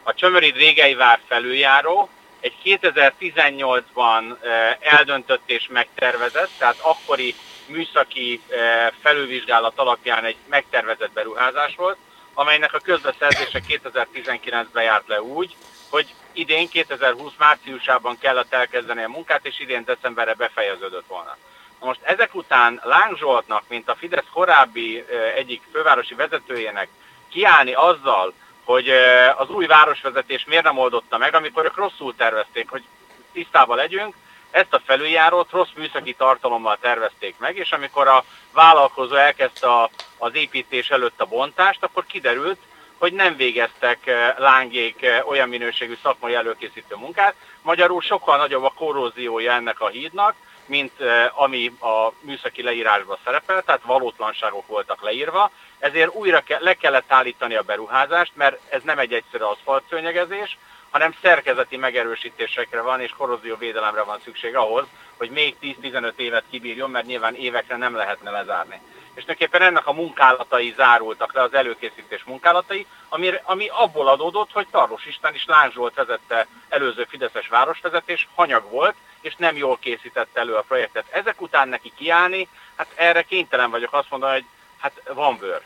A Csömöri Régei vár felüljáró egy 2018-ban eh, eldöntött és megtervezett, tehát akkori műszaki eh, felülvizsgálat alapján egy megtervezett beruházás volt, amelynek a közbeszerzése 2019-ben járt le úgy, hogy idén 2020 márciusában kellett elkezdeni a munkát, és idén decemberre befejeződött volna. Na most ezek után Láng Zsoltnak, mint a Fidesz korábbi eh, egyik fővárosi vezetőjének kiállni azzal, hogy eh, az új városvezetés miért nem oldotta meg, amikor ők rosszul tervezték, hogy tisztában legyünk, ezt a felüljárót rossz műszaki tartalommal tervezték meg, és amikor a vállalkozó elkezdte a, az építés előtt a bontást, akkor kiderült, hogy nem végeztek eh, lángék eh, olyan minőségű szakmai előkészítő munkát. Magyarul sokkal nagyobb a korróziója ennek a hídnak, mint eh, ami a műszaki leírásban szerepel, tehát valótlanságok voltak leírva, ezért újra ke- le kellett állítani a beruházást, mert ez nem egy egyszerű aszfaltszőnyegezés, hanem szerkezeti megerősítésekre van és korrózióvédelemre van szükség ahhoz, hogy még 10-15 évet kibírjon, mert nyilván évekre nem lehetne lezárni. És tulajdonképpen ennek a munkálatai zárultak le, az előkészítés munkálatai, ami, ami abból adódott, hogy Tarlós István is Láng Zsolt vezette előző Fideszes városvezetés, hanyag volt, és nem jól készített elő a projektet. Ezek után neki kiállni, hát erre kénytelen vagyok azt mondani, hogy hát van bőr.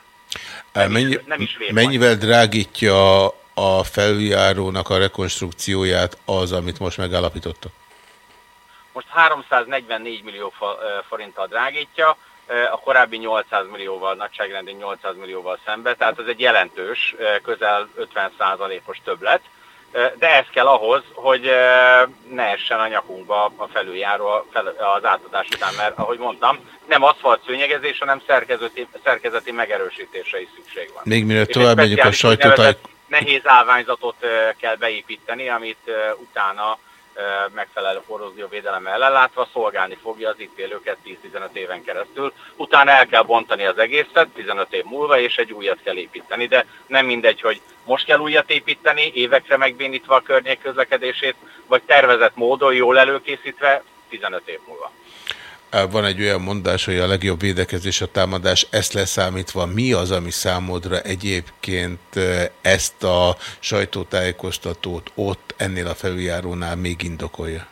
Mennyi, nem is mennyivel drágítja a felüljárónak a rekonstrukcióját az, amit most megállapítottak? Most 344 millió forinttal drágítja, a korábbi 800 millióval, nagyságrendén 800 millióval szembe, tehát ez egy jelentős, közel 50%-os többlet. De ez kell ahhoz, hogy ne essen a nyakunkba a felüljáró az átadás után, mert ahogy mondtam, nem aszfalt szőnyegezés, hanem szerkezeti, szerkezeti megerősítésre is szükség van. Még mielőtt tovább megyünk a speciális sajtótáj... úgynevezett nehéz állványzatot kell beépíteni, amit utána megfelelő korrózióvédelem ellátva szolgálni fogja az itt élőket 10-15 éven keresztül. Utána el kell bontani az egészet 15 év múlva, és egy újat kell építeni. De nem mindegy, hogy most kell újat építeni, évekre megbénítva a környék közlekedését, vagy tervezett módon jól előkészítve 15 év múlva. Van egy olyan mondás, hogy a legjobb védekezés a támadás, ezt leszámítva mi az, ami számodra egyébként ezt a sajtótájékoztatót ott ennél a felüljárónál még indokolja?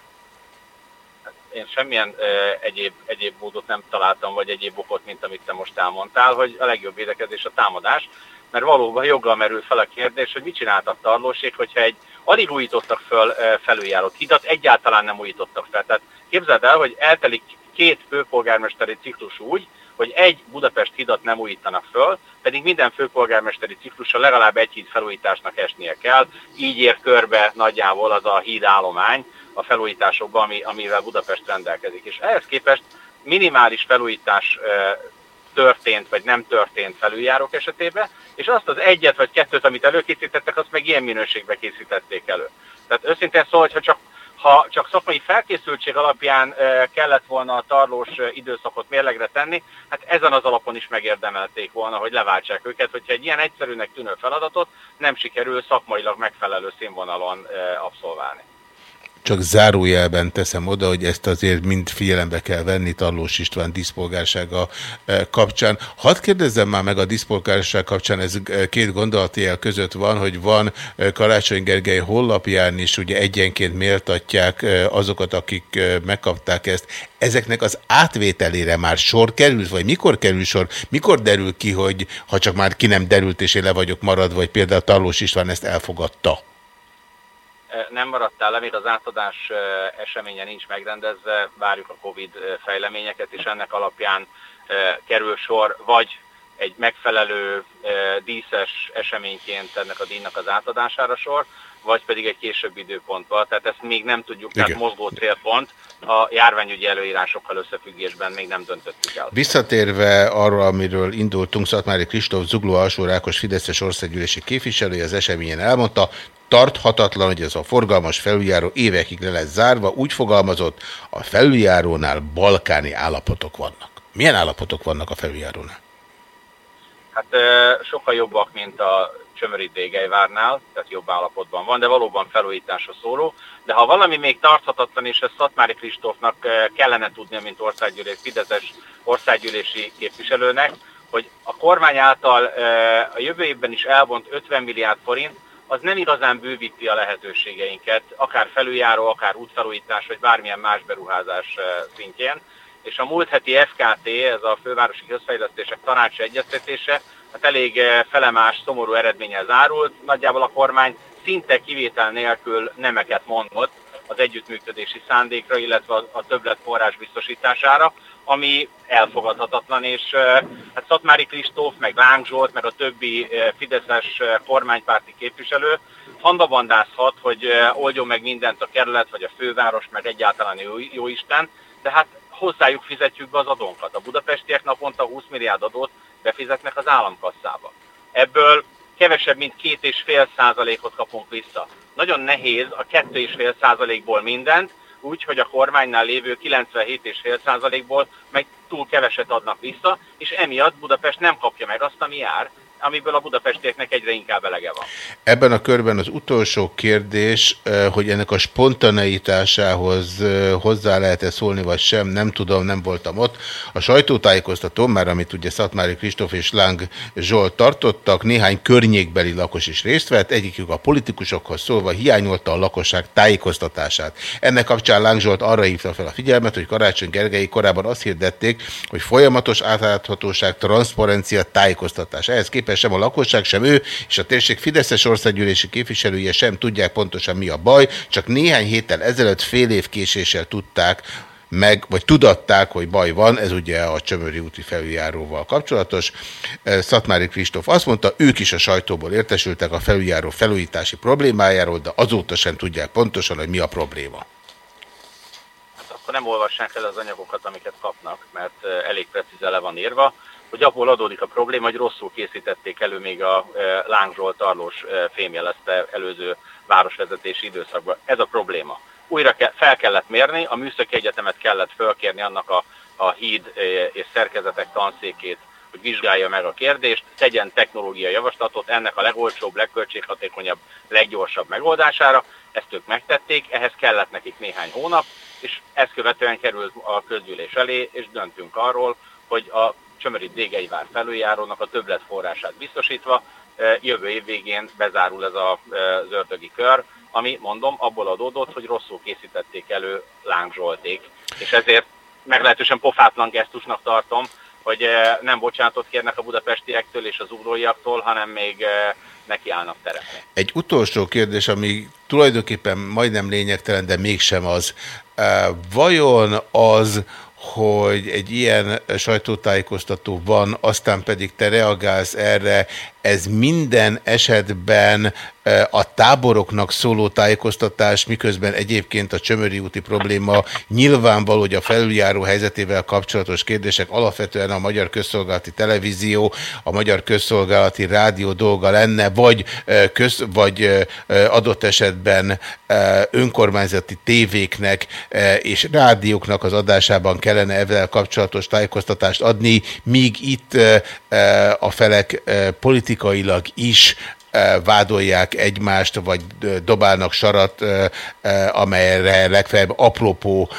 én semmilyen ö, egyéb, egyéb módot nem találtam, vagy egyéb okot, mint amit te most elmondtál, hogy a legjobb védekezés a támadás, mert valóban joggal merül fel a kérdés, hogy mit csináltak tarlósék, hogyha egy alig újítottak föl felüljárót hidat, egyáltalán nem újítottak fel. Tehát képzeld el, hogy eltelik két főpolgármesteri ciklus úgy, hogy egy Budapest hidat nem újítanak föl, pedig minden főpolgármesteri ciklusra legalább egy híd felújításnak esnie kell, így ér körbe nagyjából az a hídállomány a felújításokban, ami, amivel Budapest rendelkezik. És ehhez képest minimális felújítás történt, vagy nem történt felüljárók esetében, és azt az egyet vagy kettőt, amit előkészítettek, azt meg ilyen minőségben készítették elő. Tehát őszintén szól, hogyha csak ha csak szakmai felkészültség alapján kellett volna a tarlós időszakot mérlegre tenni, hát ezen az alapon is megérdemelték volna, hogy leváltsák őket, hogyha egy ilyen egyszerűnek tűnő feladatot nem sikerül szakmailag megfelelő színvonalon abszolválni. Csak zárójelben teszem oda, hogy ezt azért mind figyelembe kell venni Tarlós István diszpolgársága eh, kapcsán. Hadd kérdezzem már meg a diszpolgárság kapcsán, ez eh, két gondolatjel között van, hogy van eh, Karácsony Gergely hollapján is ugye egyenként méltatják azokat, akik megkapták ezt. Ezeknek az átvételére már sor került, vagy mikor kerül sor? Mikor derül ki, hogy ha csak már ki nem derült, és én le vagyok maradva, vagy például Tarlós István ezt elfogadta? Nem maradtál le, még az átadás eseménye nincs megrendezve, várjuk a Covid fejleményeket, és ennek alapján kerül sor, vagy egy megfelelő díszes eseményként ennek a díjnak az átadására sor, vagy pedig egy későbbi időpontban. Tehát ezt még nem tudjuk, tehát Igen. mozgó célpont a járványügyi előírásokkal összefüggésben még nem döntöttük el. Visszatérve arra, amiről indultunk, Szatmári Kristóf Zugló alsó rákos Fideszes országgyűlési képviselője az eseményen elmondta, tarthatatlan, hogy ez a forgalmas felüljáró évekig le lesz zárva, úgy fogalmazott, a felüljárónál balkáni állapotok vannak. Milyen állapotok vannak a felüljárónál? Hát sokkal jobbak, mint a Csömöri Dégelyvárnál, tehát jobb állapotban van, de valóban felújításra szóló. De ha valami még tarthatatlan, és ezt Szatmári Kristófnak kellene tudnia, mint országgyűlés, Fideszes országgyűlési képviselőnek, hogy a kormány által a jövő évben is elvont 50 milliárd forint, az nem igazán bővíti a lehetőségeinket, akár felüljáró, akár útfelújítás, vagy bármilyen más beruházás ö, szintjén és a múlt heti FKT, ez a Fővárosi Közfejlesztések Tanácsa Egyeztetése, hát elég eh, felemás, szomorú eredménnyel zárult. Nagyjából a kormány szinte kivétel nélkül nemeket mondott az együttműködési szándékra, illetve a többlet forrás biztosítására, ami elfogadhatatlan, és hát Szatmári Kristóf, meg Láng Zsolt, meg a többi fideszes kormánypárti képviselő handabandázhat, hogy oldjon meg mindent a kerület, vagy a főváros, meg egyáltalán jó, jó Isten, de hát hozzájuk fizetjük be az adónkat. A budapestiek naponta 20 milliárd adót befizetnek az államkasszába. Ebből kevesebb, mint két és fél százalékot kapunk vissza. Nagyon nehéz a kettő és fél százalékból mindent, úgy, hogy a kormánynál lévő 97,5 százalékból meg túl keveset adnak vissza, és emiatt Budapest nem kapja meg azt, ami jár. Amiből a budapestieknek egyre inkább elege van. Ebben a körben az utolsó kérdés, eh, hogy ennek a spontaneitásához eh, hozzá lehet-e szólni, vagy sem, nem tudom, nem voltam ott. A sajtótájékoztató, már amit ugye Szatmári Kristóf és Láng Zsolt tartottak, néhány környékbeli lakos is részt vett, egyikük a politikusokhoz szólva hiányolta a lakosság tájékoztatását. Ennek kapcsán Láng Zsolt arra hívta fel a figyelmet, hogy Karácsony Gergely korábban azt hirdették, hogy folyamatos átláthatóság, transzparencia, tájékoztatás. Ehhez képest sem a lakosság, sem ő, és a térség Fideszes országgyűlési képviselője sem tudják pontosan mi a baj, csak néhány héttel ezelőtt fél év késéssel tudták, meg, vagy tudatták, hogy baj van, ez ugye a Csömöri úti felüljáróval kapcsolatos. Szatmári Kristóf azt mondta, ők is a sajtóból értesültek a felüljáró felújítási problémájáról, de azóta sem tudják pontosan, hogy mi a probléma. akkor nem olvassák el az anyagokat, amiket kapnak, mert elég precízen le van írva, hogy abból adódik a probléma, hogy rosszul készítették elő még a eh, Láng Zsolt Tarlós eh, fémjelezte előző városvezetési időszakban. Ez a probléma. Újra ke- fel kellett mérni, a Műszaki Egyetemet kellett fölkérni annak a, a híd eh, és szerkezetek tanszékét, hogy vizsgálja meg a kérdést, tegyen technológiai javaslatot ennek a legolcsóbb, legköltséghatékonyabb, leggyorsabb megoldására. Ezt ők megtették, ehhez kellett nekik néhány hónap, és ezt követően került a közgyűlés elé, és döntünk arról, hogy a Csömöri Dégelyvár felüljárónak a többletforrását biztosítva eh, jövő év végén bezárul ez az ördögi kör, ami mondom abból adódott, hogy rosszul készítették elő Láng Zsolték, és ezért meglehetősen pofátlan gesztusnak tartom, hogy nem bocsánatot kérnek a budapestiektől és az ugróiaktól, hanem még nekiállnak terepni. Egy utolsó kérdés, ami tulajdonképpen majdnem lényegtelen, de mégsem az. Vajon az, hogy egy ilyen sajtótájékoztató van, aztán pedig te reagálsz erre, ez minden esetben a táboroknak szóló tájékoztatás, miközben egyébként a Csömöri úti probléma nyilvánvaló, hogy a felüljáró helyzetével kapcsolatos kérdések alapvetően a Magyar Közszolgálati Televízió, a Magyar Közszolgálati Rádió dolga lenne, vagy, köz, vagy adott esetben önkormányzati tévéknek és rádióknak az adásában kellene ezzel kapcsolatos tájékoztatást adni, míg itt a felek eh, politikailag is eh, vádolják egymást, vagy eh, dobálnak sarat, eh, amelyre legfeljebb apropó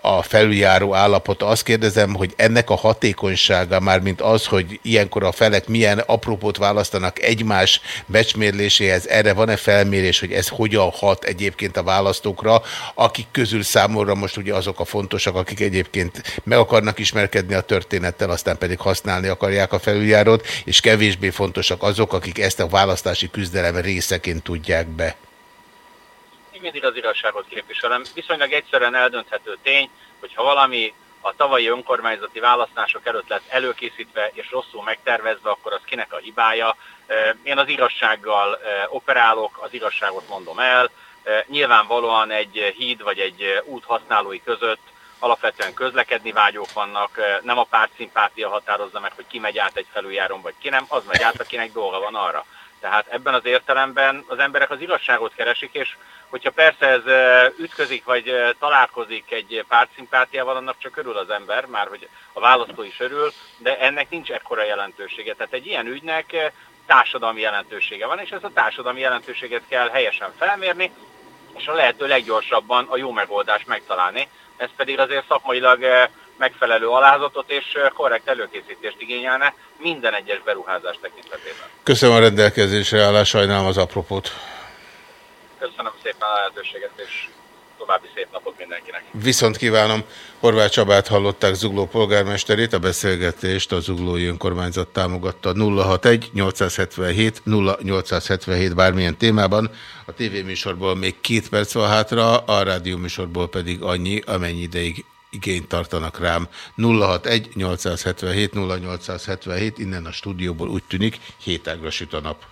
a felüljáró állapota. Azt kérdezem, hogy ennek a hatékonysága már, mint az, hogy ilyenkor a felek milyen apropót választanak egymás becsmérléséhez, erre van-e felmérés, hogy ez hogyan hat egyébként a választókra, akik közül számomra most ugye azok a fontosak, akik egyébként meg akarnak ismerkedni a történettel, aztán pedig használni akarják a felüljárót, és kevésbé fontosak azok, akik ezt a választási küzdelem részeként tudják be. Mindig az igazságot képviselem. Viszonylag egyszerűen eldönthető tény, hogy ha valami a tavalyi önkormányzati választások előtt lett előkészítve és rosszul megtervezve, akkor az kinek a hibája. Én az igazsággal operálok, az igazságot mondom el. Nyilvánvalóan egy híd vagy egy út használói között alapvetően közlekedni vágyók vannak, nem a pártszimpátia határozza meg, hogy ki megy át egy felüljáron, vagy ki nem, az megy át, akinek dolga van arra. Tehát ebben az értelemben az emberek az igazságot keresik, és hogyha persze ez ütközik, vagy találkozik egy pártszimpátiával, annak csak örül az ember, már hogy a választó is örül, de ennek nincs ekkora jelentősége. Tehát egy ilyen ügynek társadalmi jelentősége van, és ezt a társadalmi jelentőséget kell helyesen felmérni, és a lehető leggyorsabban a jó megoldást megtalálni. Ez pedig azért szakmailag megfelelő alázatot és korrekt előkészítést igényelne minden egyes beruházás tekintetében. Köszönöm a rendelkezésre állás, sajnálom az apropót. Köszönöm szépen a lehetőséget, és további szép napot mindenkinek. Viszont kívánom, Horváth Csabát hallották Zugló polgármesterét, a beszélgetést a Zuglói Önkormányzat támogatta 061 877 0877 bármilyen témában. A tévéműsorból még két perc van hátra, a rádióműsorból pedig annyi, amennyi ideig igényt tartanak rám. 061 877 0877, innen a stúdióból úgy tűnik, hétágra süt a nap.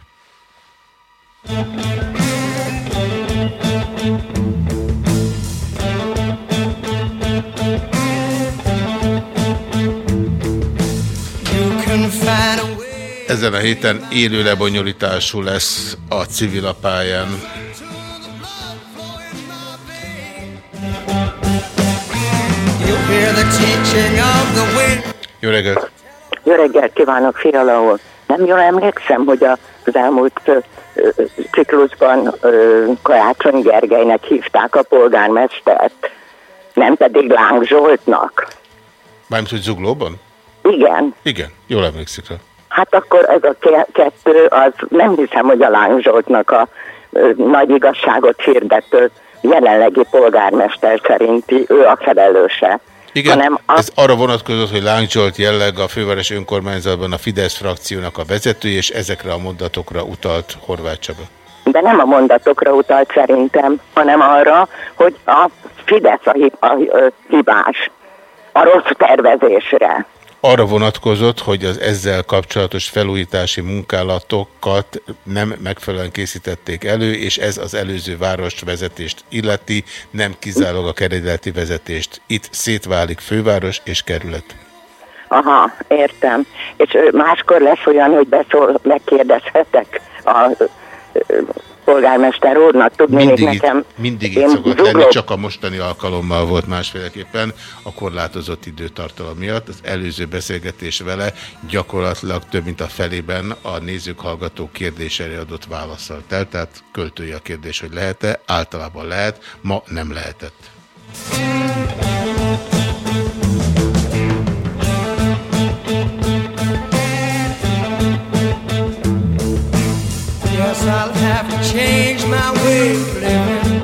Ezen a héten élő lebonyolítású lesz a civil Jó reggelt! Jó reggelt kívánok, Fiala úr! Nem jól emlékszem, hogy a- az elmúlt ö, ö, ciklusban ö, Karácsony Gergelynek hívták a polgármestert, nem pedig Láng Zsoltnak. Mármint, hogy zuglóban? Igen. Igen, jól emlékszik rá. Hát akkor ez a ke- kettő, az nem hiszem, hogy a Láng Zsoltnak a ö, nagy igazságot hirdető jelenlegi polgármester szerinti ő a felelőse. Igen, hanem a, ez arra vonatkozott, hogy Láng Zsolt jelleg a főváros önkormányzatban a Fidesz frakciónak a vezetője, és ezekre a mondatokra utalt Horváth Csaba. de nem a mondatokra utalt szerintem, hanem arra, hogy a Fidesz a, hib, a hibás, a rossz tervezésre. Arra vonatkozott, hogy az ezzel kapcsolatos felújítási munkálatokat nem megfelelően készítették elő, és ez az előző városvezetést illeti, nem kizárólag a kerületi vezetést. Itt szétválik főváros és kerület. Aha, értem. És máskor lesz olyan, hogy beszól, megkérdezhetek a polgármester úrnak, tudnék Mindig, nekem... itt, mindig én itt szokott zugló- lenni, csak a mostani alkalommal volt másféleképpen a korlátozott időtartalom miatt. Az előző beszélgetés vele gyakorlatilag több mint a felében a nézők, hallgatók kérdésére adott válaszsal telt, tehát költői a kérdés, hogy lehet-e, általában lehet, ma nem lehetett. Yes, have to change my way of living.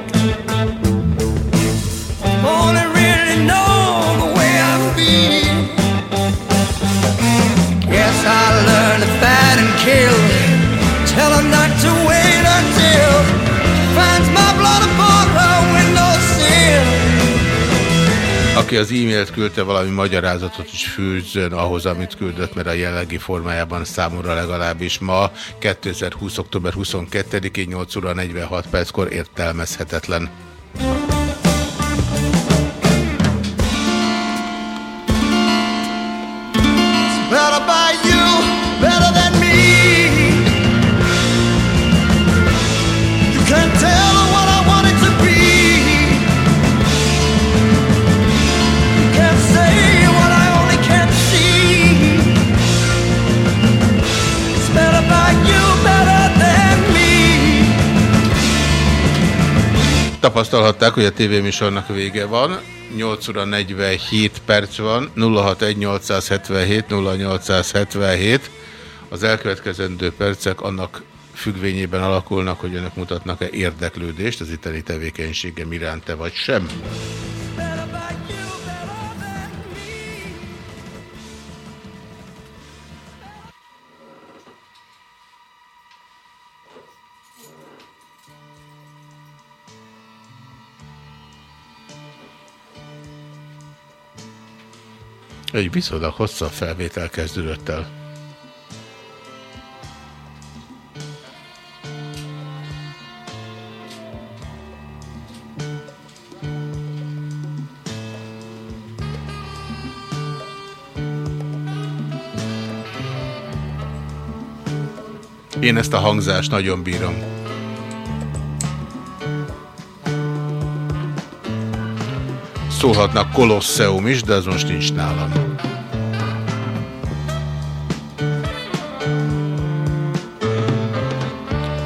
Only really know the way I'm feeling. Yes, I learned to fight and kill. Tell her not to wait until Aki az e-mailt küldte, valami magyarázatot is fűzön ahhoz, amit küldött, mert a jellegi formájában számomra legalábbis ma 2020. október 22-én 8 óra 46 perckor értelmezhetetlen. Tapasztalhatták, hogy a tévéműsornak vége van. 8 óra 47 perc van, 061 877 0877. Az elkövetkezendő percek annak függvényében alakulnak, hogy önök mutatnak-e érdeklődést az itteni tevékenységem iránte, vagy sem. Egy viszonylag hosszabb felvétel kezdődött el. Én ezt a hangzást nagyon bírom. Szólhatnak Kolosseum is, de az most nincs nálam.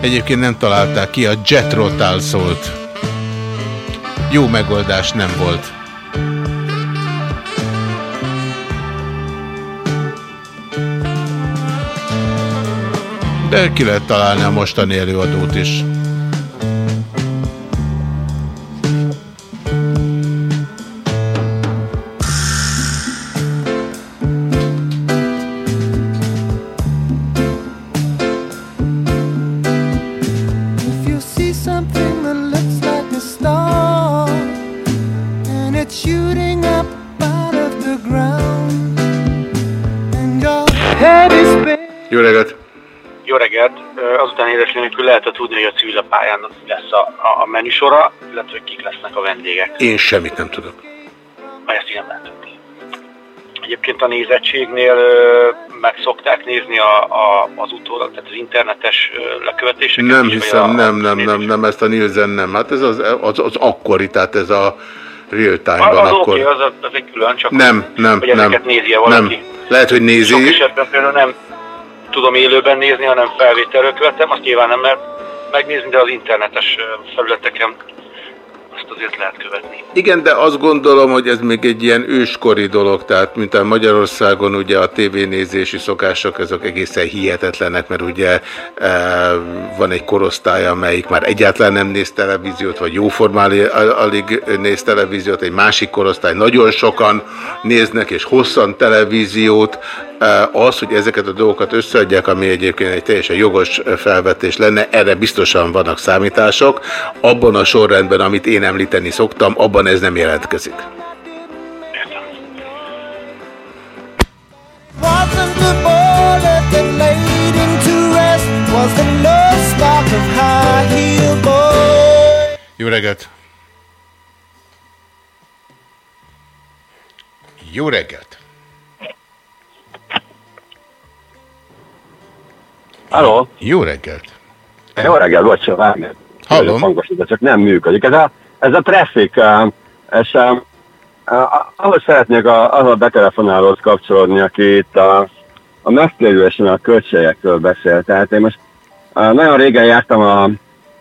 Egyébként nem találták ki, a Jet szólt. Jó megoldás nem volt. De ki lehet találni a mostani előadót is. Nélkül lehet tudni, hogy a civil pályán lesz a, a, a menüsora, illetve kik lesznek a vendégek. Én semmit nem tudok. Ezt így nem tudni. Egyébként a nézettségnél ö, meg szokták nézni a, a, az utólag, tehát az internetes ö, lekövetéseket. Nem is, hiszem, a, nem, nem, nem, nem, ezt a Nielsen nem. Hát ez az, az, az akkori, tehát ez a real time-ban Az akkor. az, az egy külön, csak Nem, nem, hogy nem, ezeket nézi -e valaki. nem. Lehet, hogy Sok nézi, esetben például nem, tudom élőben nézni, hanem felvételről követem, azt nyilván nem lehet megnézni, de az internetes felületeken azt azért lehet követni. Igen, de azt gondolom, hogy ez még egy ilyen őskori dolog, tehát mint a Magyarországon ugye a tévénézési szokások, azok egészen hihetetlenek, mert ugye e, van egy korosztály, amelyik már egyáltalán nem néz televíziót, vagy jóformán alig néz televíziót, egy másik korosztály nagyon sokan néznek és hosszan televíziót, az, hogy ezeket a dolgokat összeadják, ami egyébként egy teljesen jogos felvetés lenne, erre biztosan vannak számítások. Abban a sorrendben, amit én említeni szoktam, abban ez nem jelentkezik. Wasn't the bullet that Halló? Jó reggelt! Jó reggelt, bocsánat, várj. Hallom. Hangos, de csak nem működik. Ez a, ez a traffic, eh, és eh, eh, ahhoz szeretnék a, az a betelefonálóhoz kapcsolódni, aki itt a, a megtérülésen a költségekről beszél. Tehát én most nagyon régen jártam a,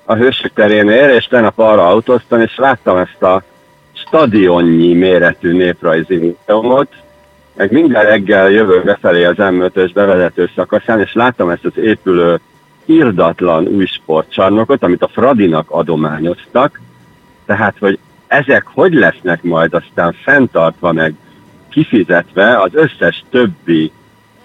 a hősök terénél, és tegnap arra autóztam, és láttam ezt a stadionnyi méretű néprajzi múzeumot, meg minden reggel jövök befelé az M5-ös bevezető szakaszán, és láttam ezt az épülő irdatlan új sportcsarnokot, amit a Fradinak adományoztak, tehát, hogy ezek hogy lesznek majd aztán fenntartva, meg kifizetve az összes többi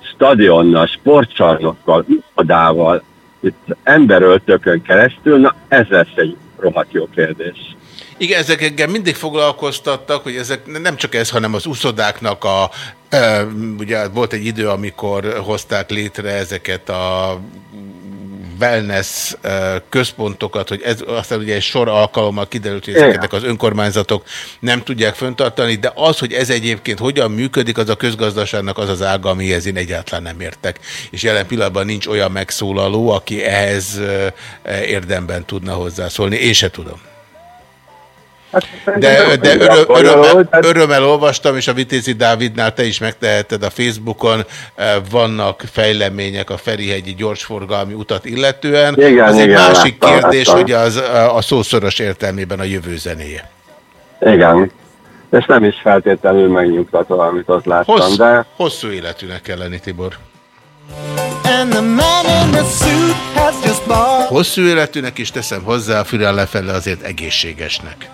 stadionnal, sportcsarnokkal, irodával, itt emberöltökön keresztül, na ez lesz egy rohadt jó kérdés. Igen, ezek engem mindig foglalkoztattak, hogy ezek nem csak ez, hanem az uszodáknak a, ugye volt egy idő, amikor hozták létre ezeket a wellness központokat, hogy ez aztán ugye egy sor alkalommal kiderült, hogy ezeket az önkormányzatok nem tudják föntartani, de az, hogy ez egyébként hogyan működik, az a közgazdaságnak az az ága, amihez én egyáltalán nem értek. És jelen pillanatban nincs olyan megszólaló, aki ehhez érdemben tudna hozzászólni. Én se tudom. De, de öröm, örömmel, örömmel olvastam, és a Vitézi Dávidnál te is megteheted a Facebookon, eh, vannak fejlemények a Ferihegyi gyorsforgalmi utat illetően. Igen, az egy igen, másik láttam, kérdés, láttam. hogy az a szószoros értelmében a jövő zenéje. Igen. És nem is feltétlenül megnyugtató, amit ott láttam, Hossz, de Hosszú életűnek kell lenni, Tibor. And the man in the suit Hosszú életűnek is teszem hozzá, a fürel lefele azért egészségesnek.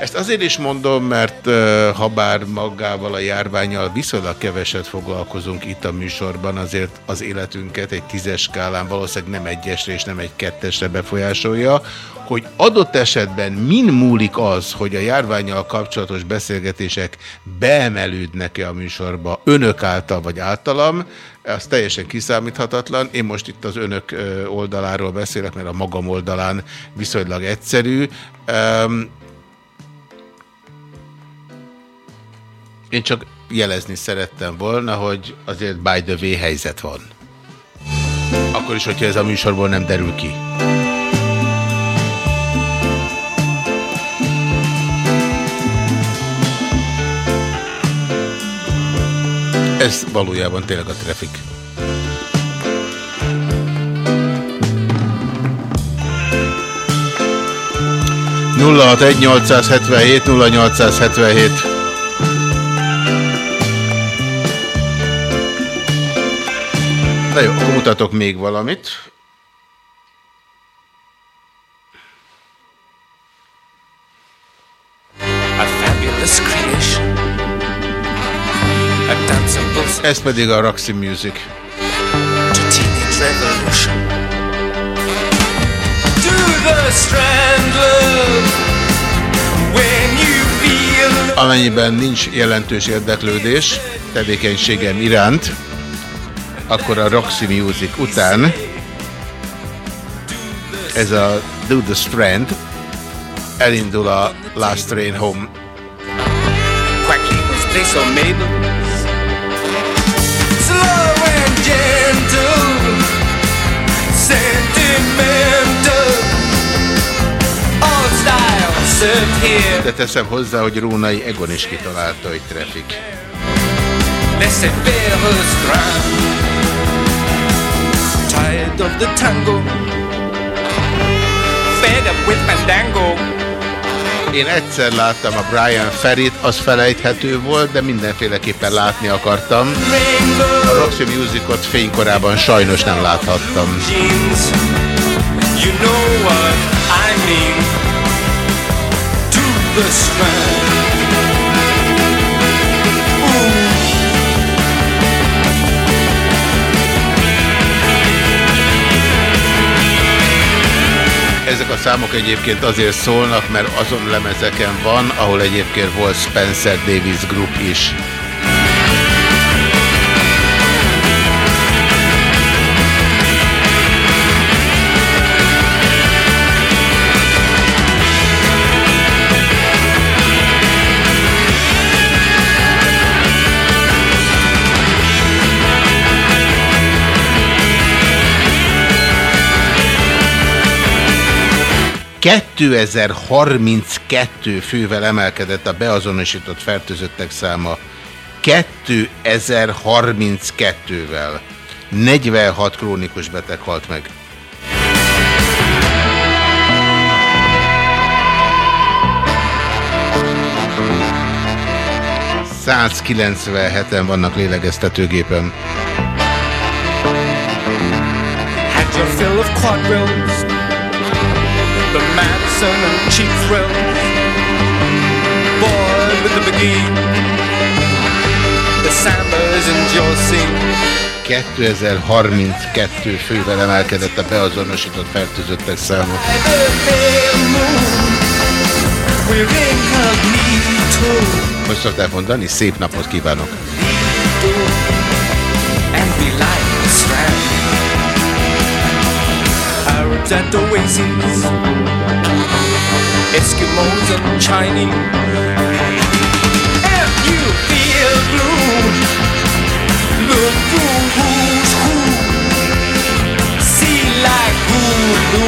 Ezt azért is mondom, mert ha bár magával a járványal viszonylag keveset foglalkozunk itt a műsorban, azért az életünket egy tízes skálán valószínűleg nem egyesre és nem egy kettesre befolyásolja, hogy adott esetben min múlik az, hogy a járványal kapcsolatos beszélgetések beemelődnek-e a műsorba önök által vagy általam, az teljesen kiszámíthatatlan. Én most itt az önök oldaláról beszélek, mert a magam oldalán viszonylag egyszerű. Én csak jelezni szerettem volna, hogy azért by the way helyzet van. Akkor is, hogyha ez a műsorból nem derül ki. Ez valójában tényleg a traffic. nulla egy 877 0877 Na jó, akkor mutatok még valamit. Ez pedig a Roxy Music. Amennyiben nincs jelentős érdeklődés tevékenységem iránt, akkor a Roxy Music után ez a Do the Strand elindul a Last Train Home. quackly De teszem hozzá, hogy Rónai Egon is kitalálta, hogy strain. Tired of the tango, fed up with fandango. Én egyszer láttam a Brian Ferrit, az felejthető volt, de mindenféleképpen látni akartam. A Roxy Musicot fénykorában sajnos nem láthattam. You know what I mean. The strand. Ezek a számok egyébként azért szólnak, mert azon lemezeken van, ahol egyébként volt Spencer Davis Group is. ...2032 fővel emelkedett a beazonosított fertőzöttek száma. 2032-vel. 46 krónikus beteg halt meg. en vannak lélegeztetőgépen. Had your fill of quadrilles, the Madison and cheap thrills. Boy with the begin, the sambas and your scene. 2032 fővel emelkedett a beazonosított fertőzöttek száma. Hogy szokták mondani? Szép napot kívánok! Arabs and oases, Eskimos and Chinese. If you feel blue, look through who's who. See like Hulu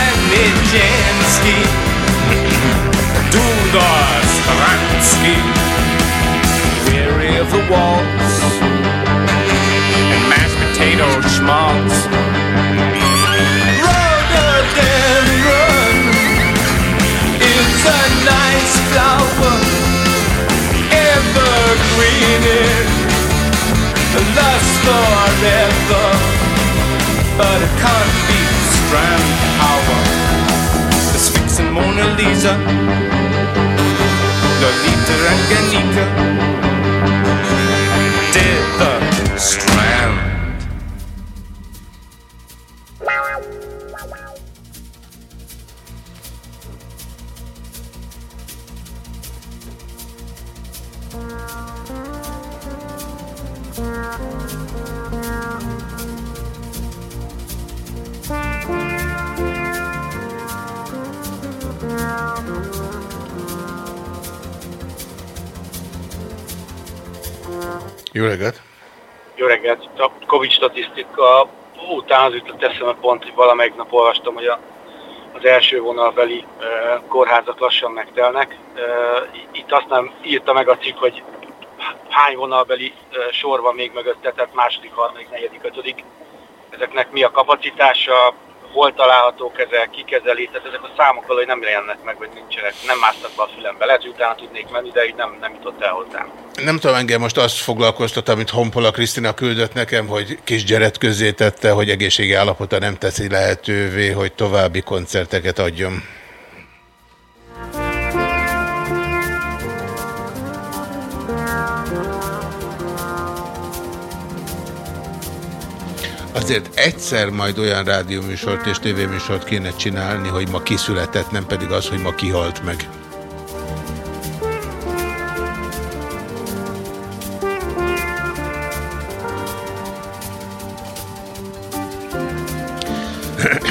and Nijinsky. Do the Stransky. Weary of the walls and mashed potato schmaltz. Flower, evergreen forever, but it can't be strand. The Sphinx and Mona Lisa, Lolita and Ganita did the strand. Jó reggelt! Jó reggelt! A Covid statisztika után az jutott eszembe pont, hogy valamelyik nap olvastam, hogy a, az első vonalbeli e, kórházak lassan megtelnek. E, itt azt nem írta meg a cikk, hogy hány vonalbeli e, sor van még mögötte, tehát második, harmadik, negyedik, ötödik. Ezeknek mi a kapacitása, hol találhatók ezek, ki kezeli, tehát ezek a számok valahogy nem jelennek meg, vagy nincsenek, nem másztak be a fülembe. Lehet, hogy utána tudnék menni, de így nem, nem jutott el hozzám. Nem tudom, engem most azt foglalkoztat, amit Honpola Krisztina küldött nekem, hogy kis Gyeret közé tette, hogy egészségi állapota nem teszi lehetővé, hogy további koncerteket adjon. Azért egyszer majd olyan rádióműsort és tévéműsort kéne csinálni, hogy ma kiszületett, nem pedig az, hogy ma kihalt meg.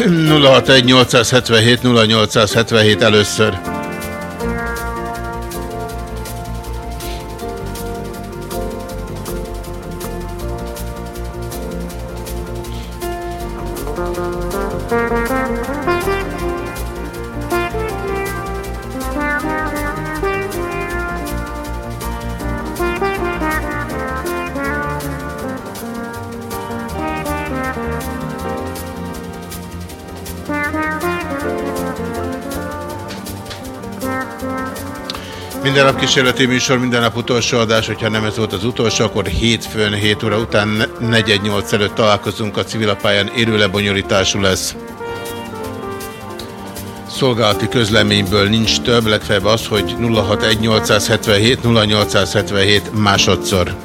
nulla hat egy 877 0877 először. Minden nap kísérleti műsor, minden nap utolsó adás, hogyha nem ez volt az utolsó, akkor hétfőn, 7 óra után 418 előtt találkozunk a civilapályán élő lebonyolítású lesz. Szolgálati közleményből nincs több, legfeljebb az, hogy 061877 0877 másodszor.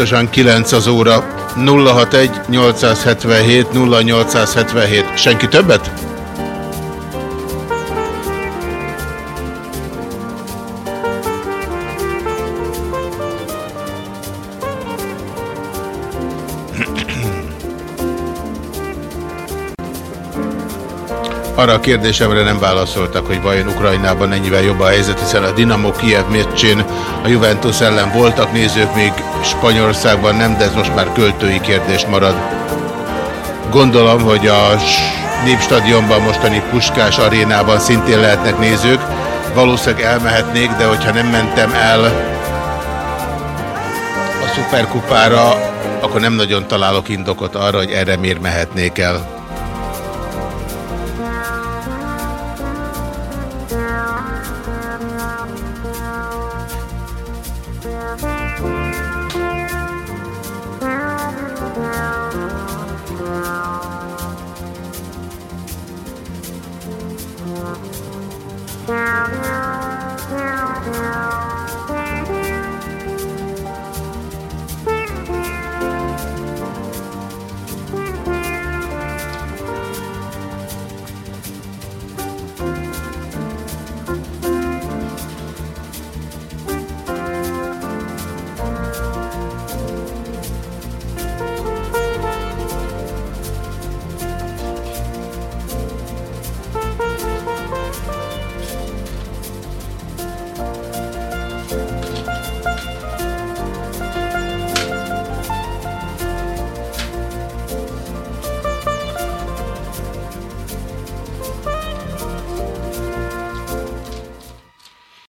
Pontosan 9 az óra. 061 877 0877. Senki többet? Arra a kérdésemre nem válaszoltak, hogy vajon Ukrajnában mennyivel jobb a helyzet, hiszen a Dinamo Kiev meccsén a Juventus ellen voltak nézők, még Spanyolországban nem, de ez most már költői kérdés marad. Gondolom, hogy a Népstadionban mostani Puskás arénában szintén lehetnek nézők. Valószínűleg elmehetnék, de hogyha nem mentem el a szuperkupára, akkor nem nagyon találok indokot arra, hogy erre miért mehetnék el.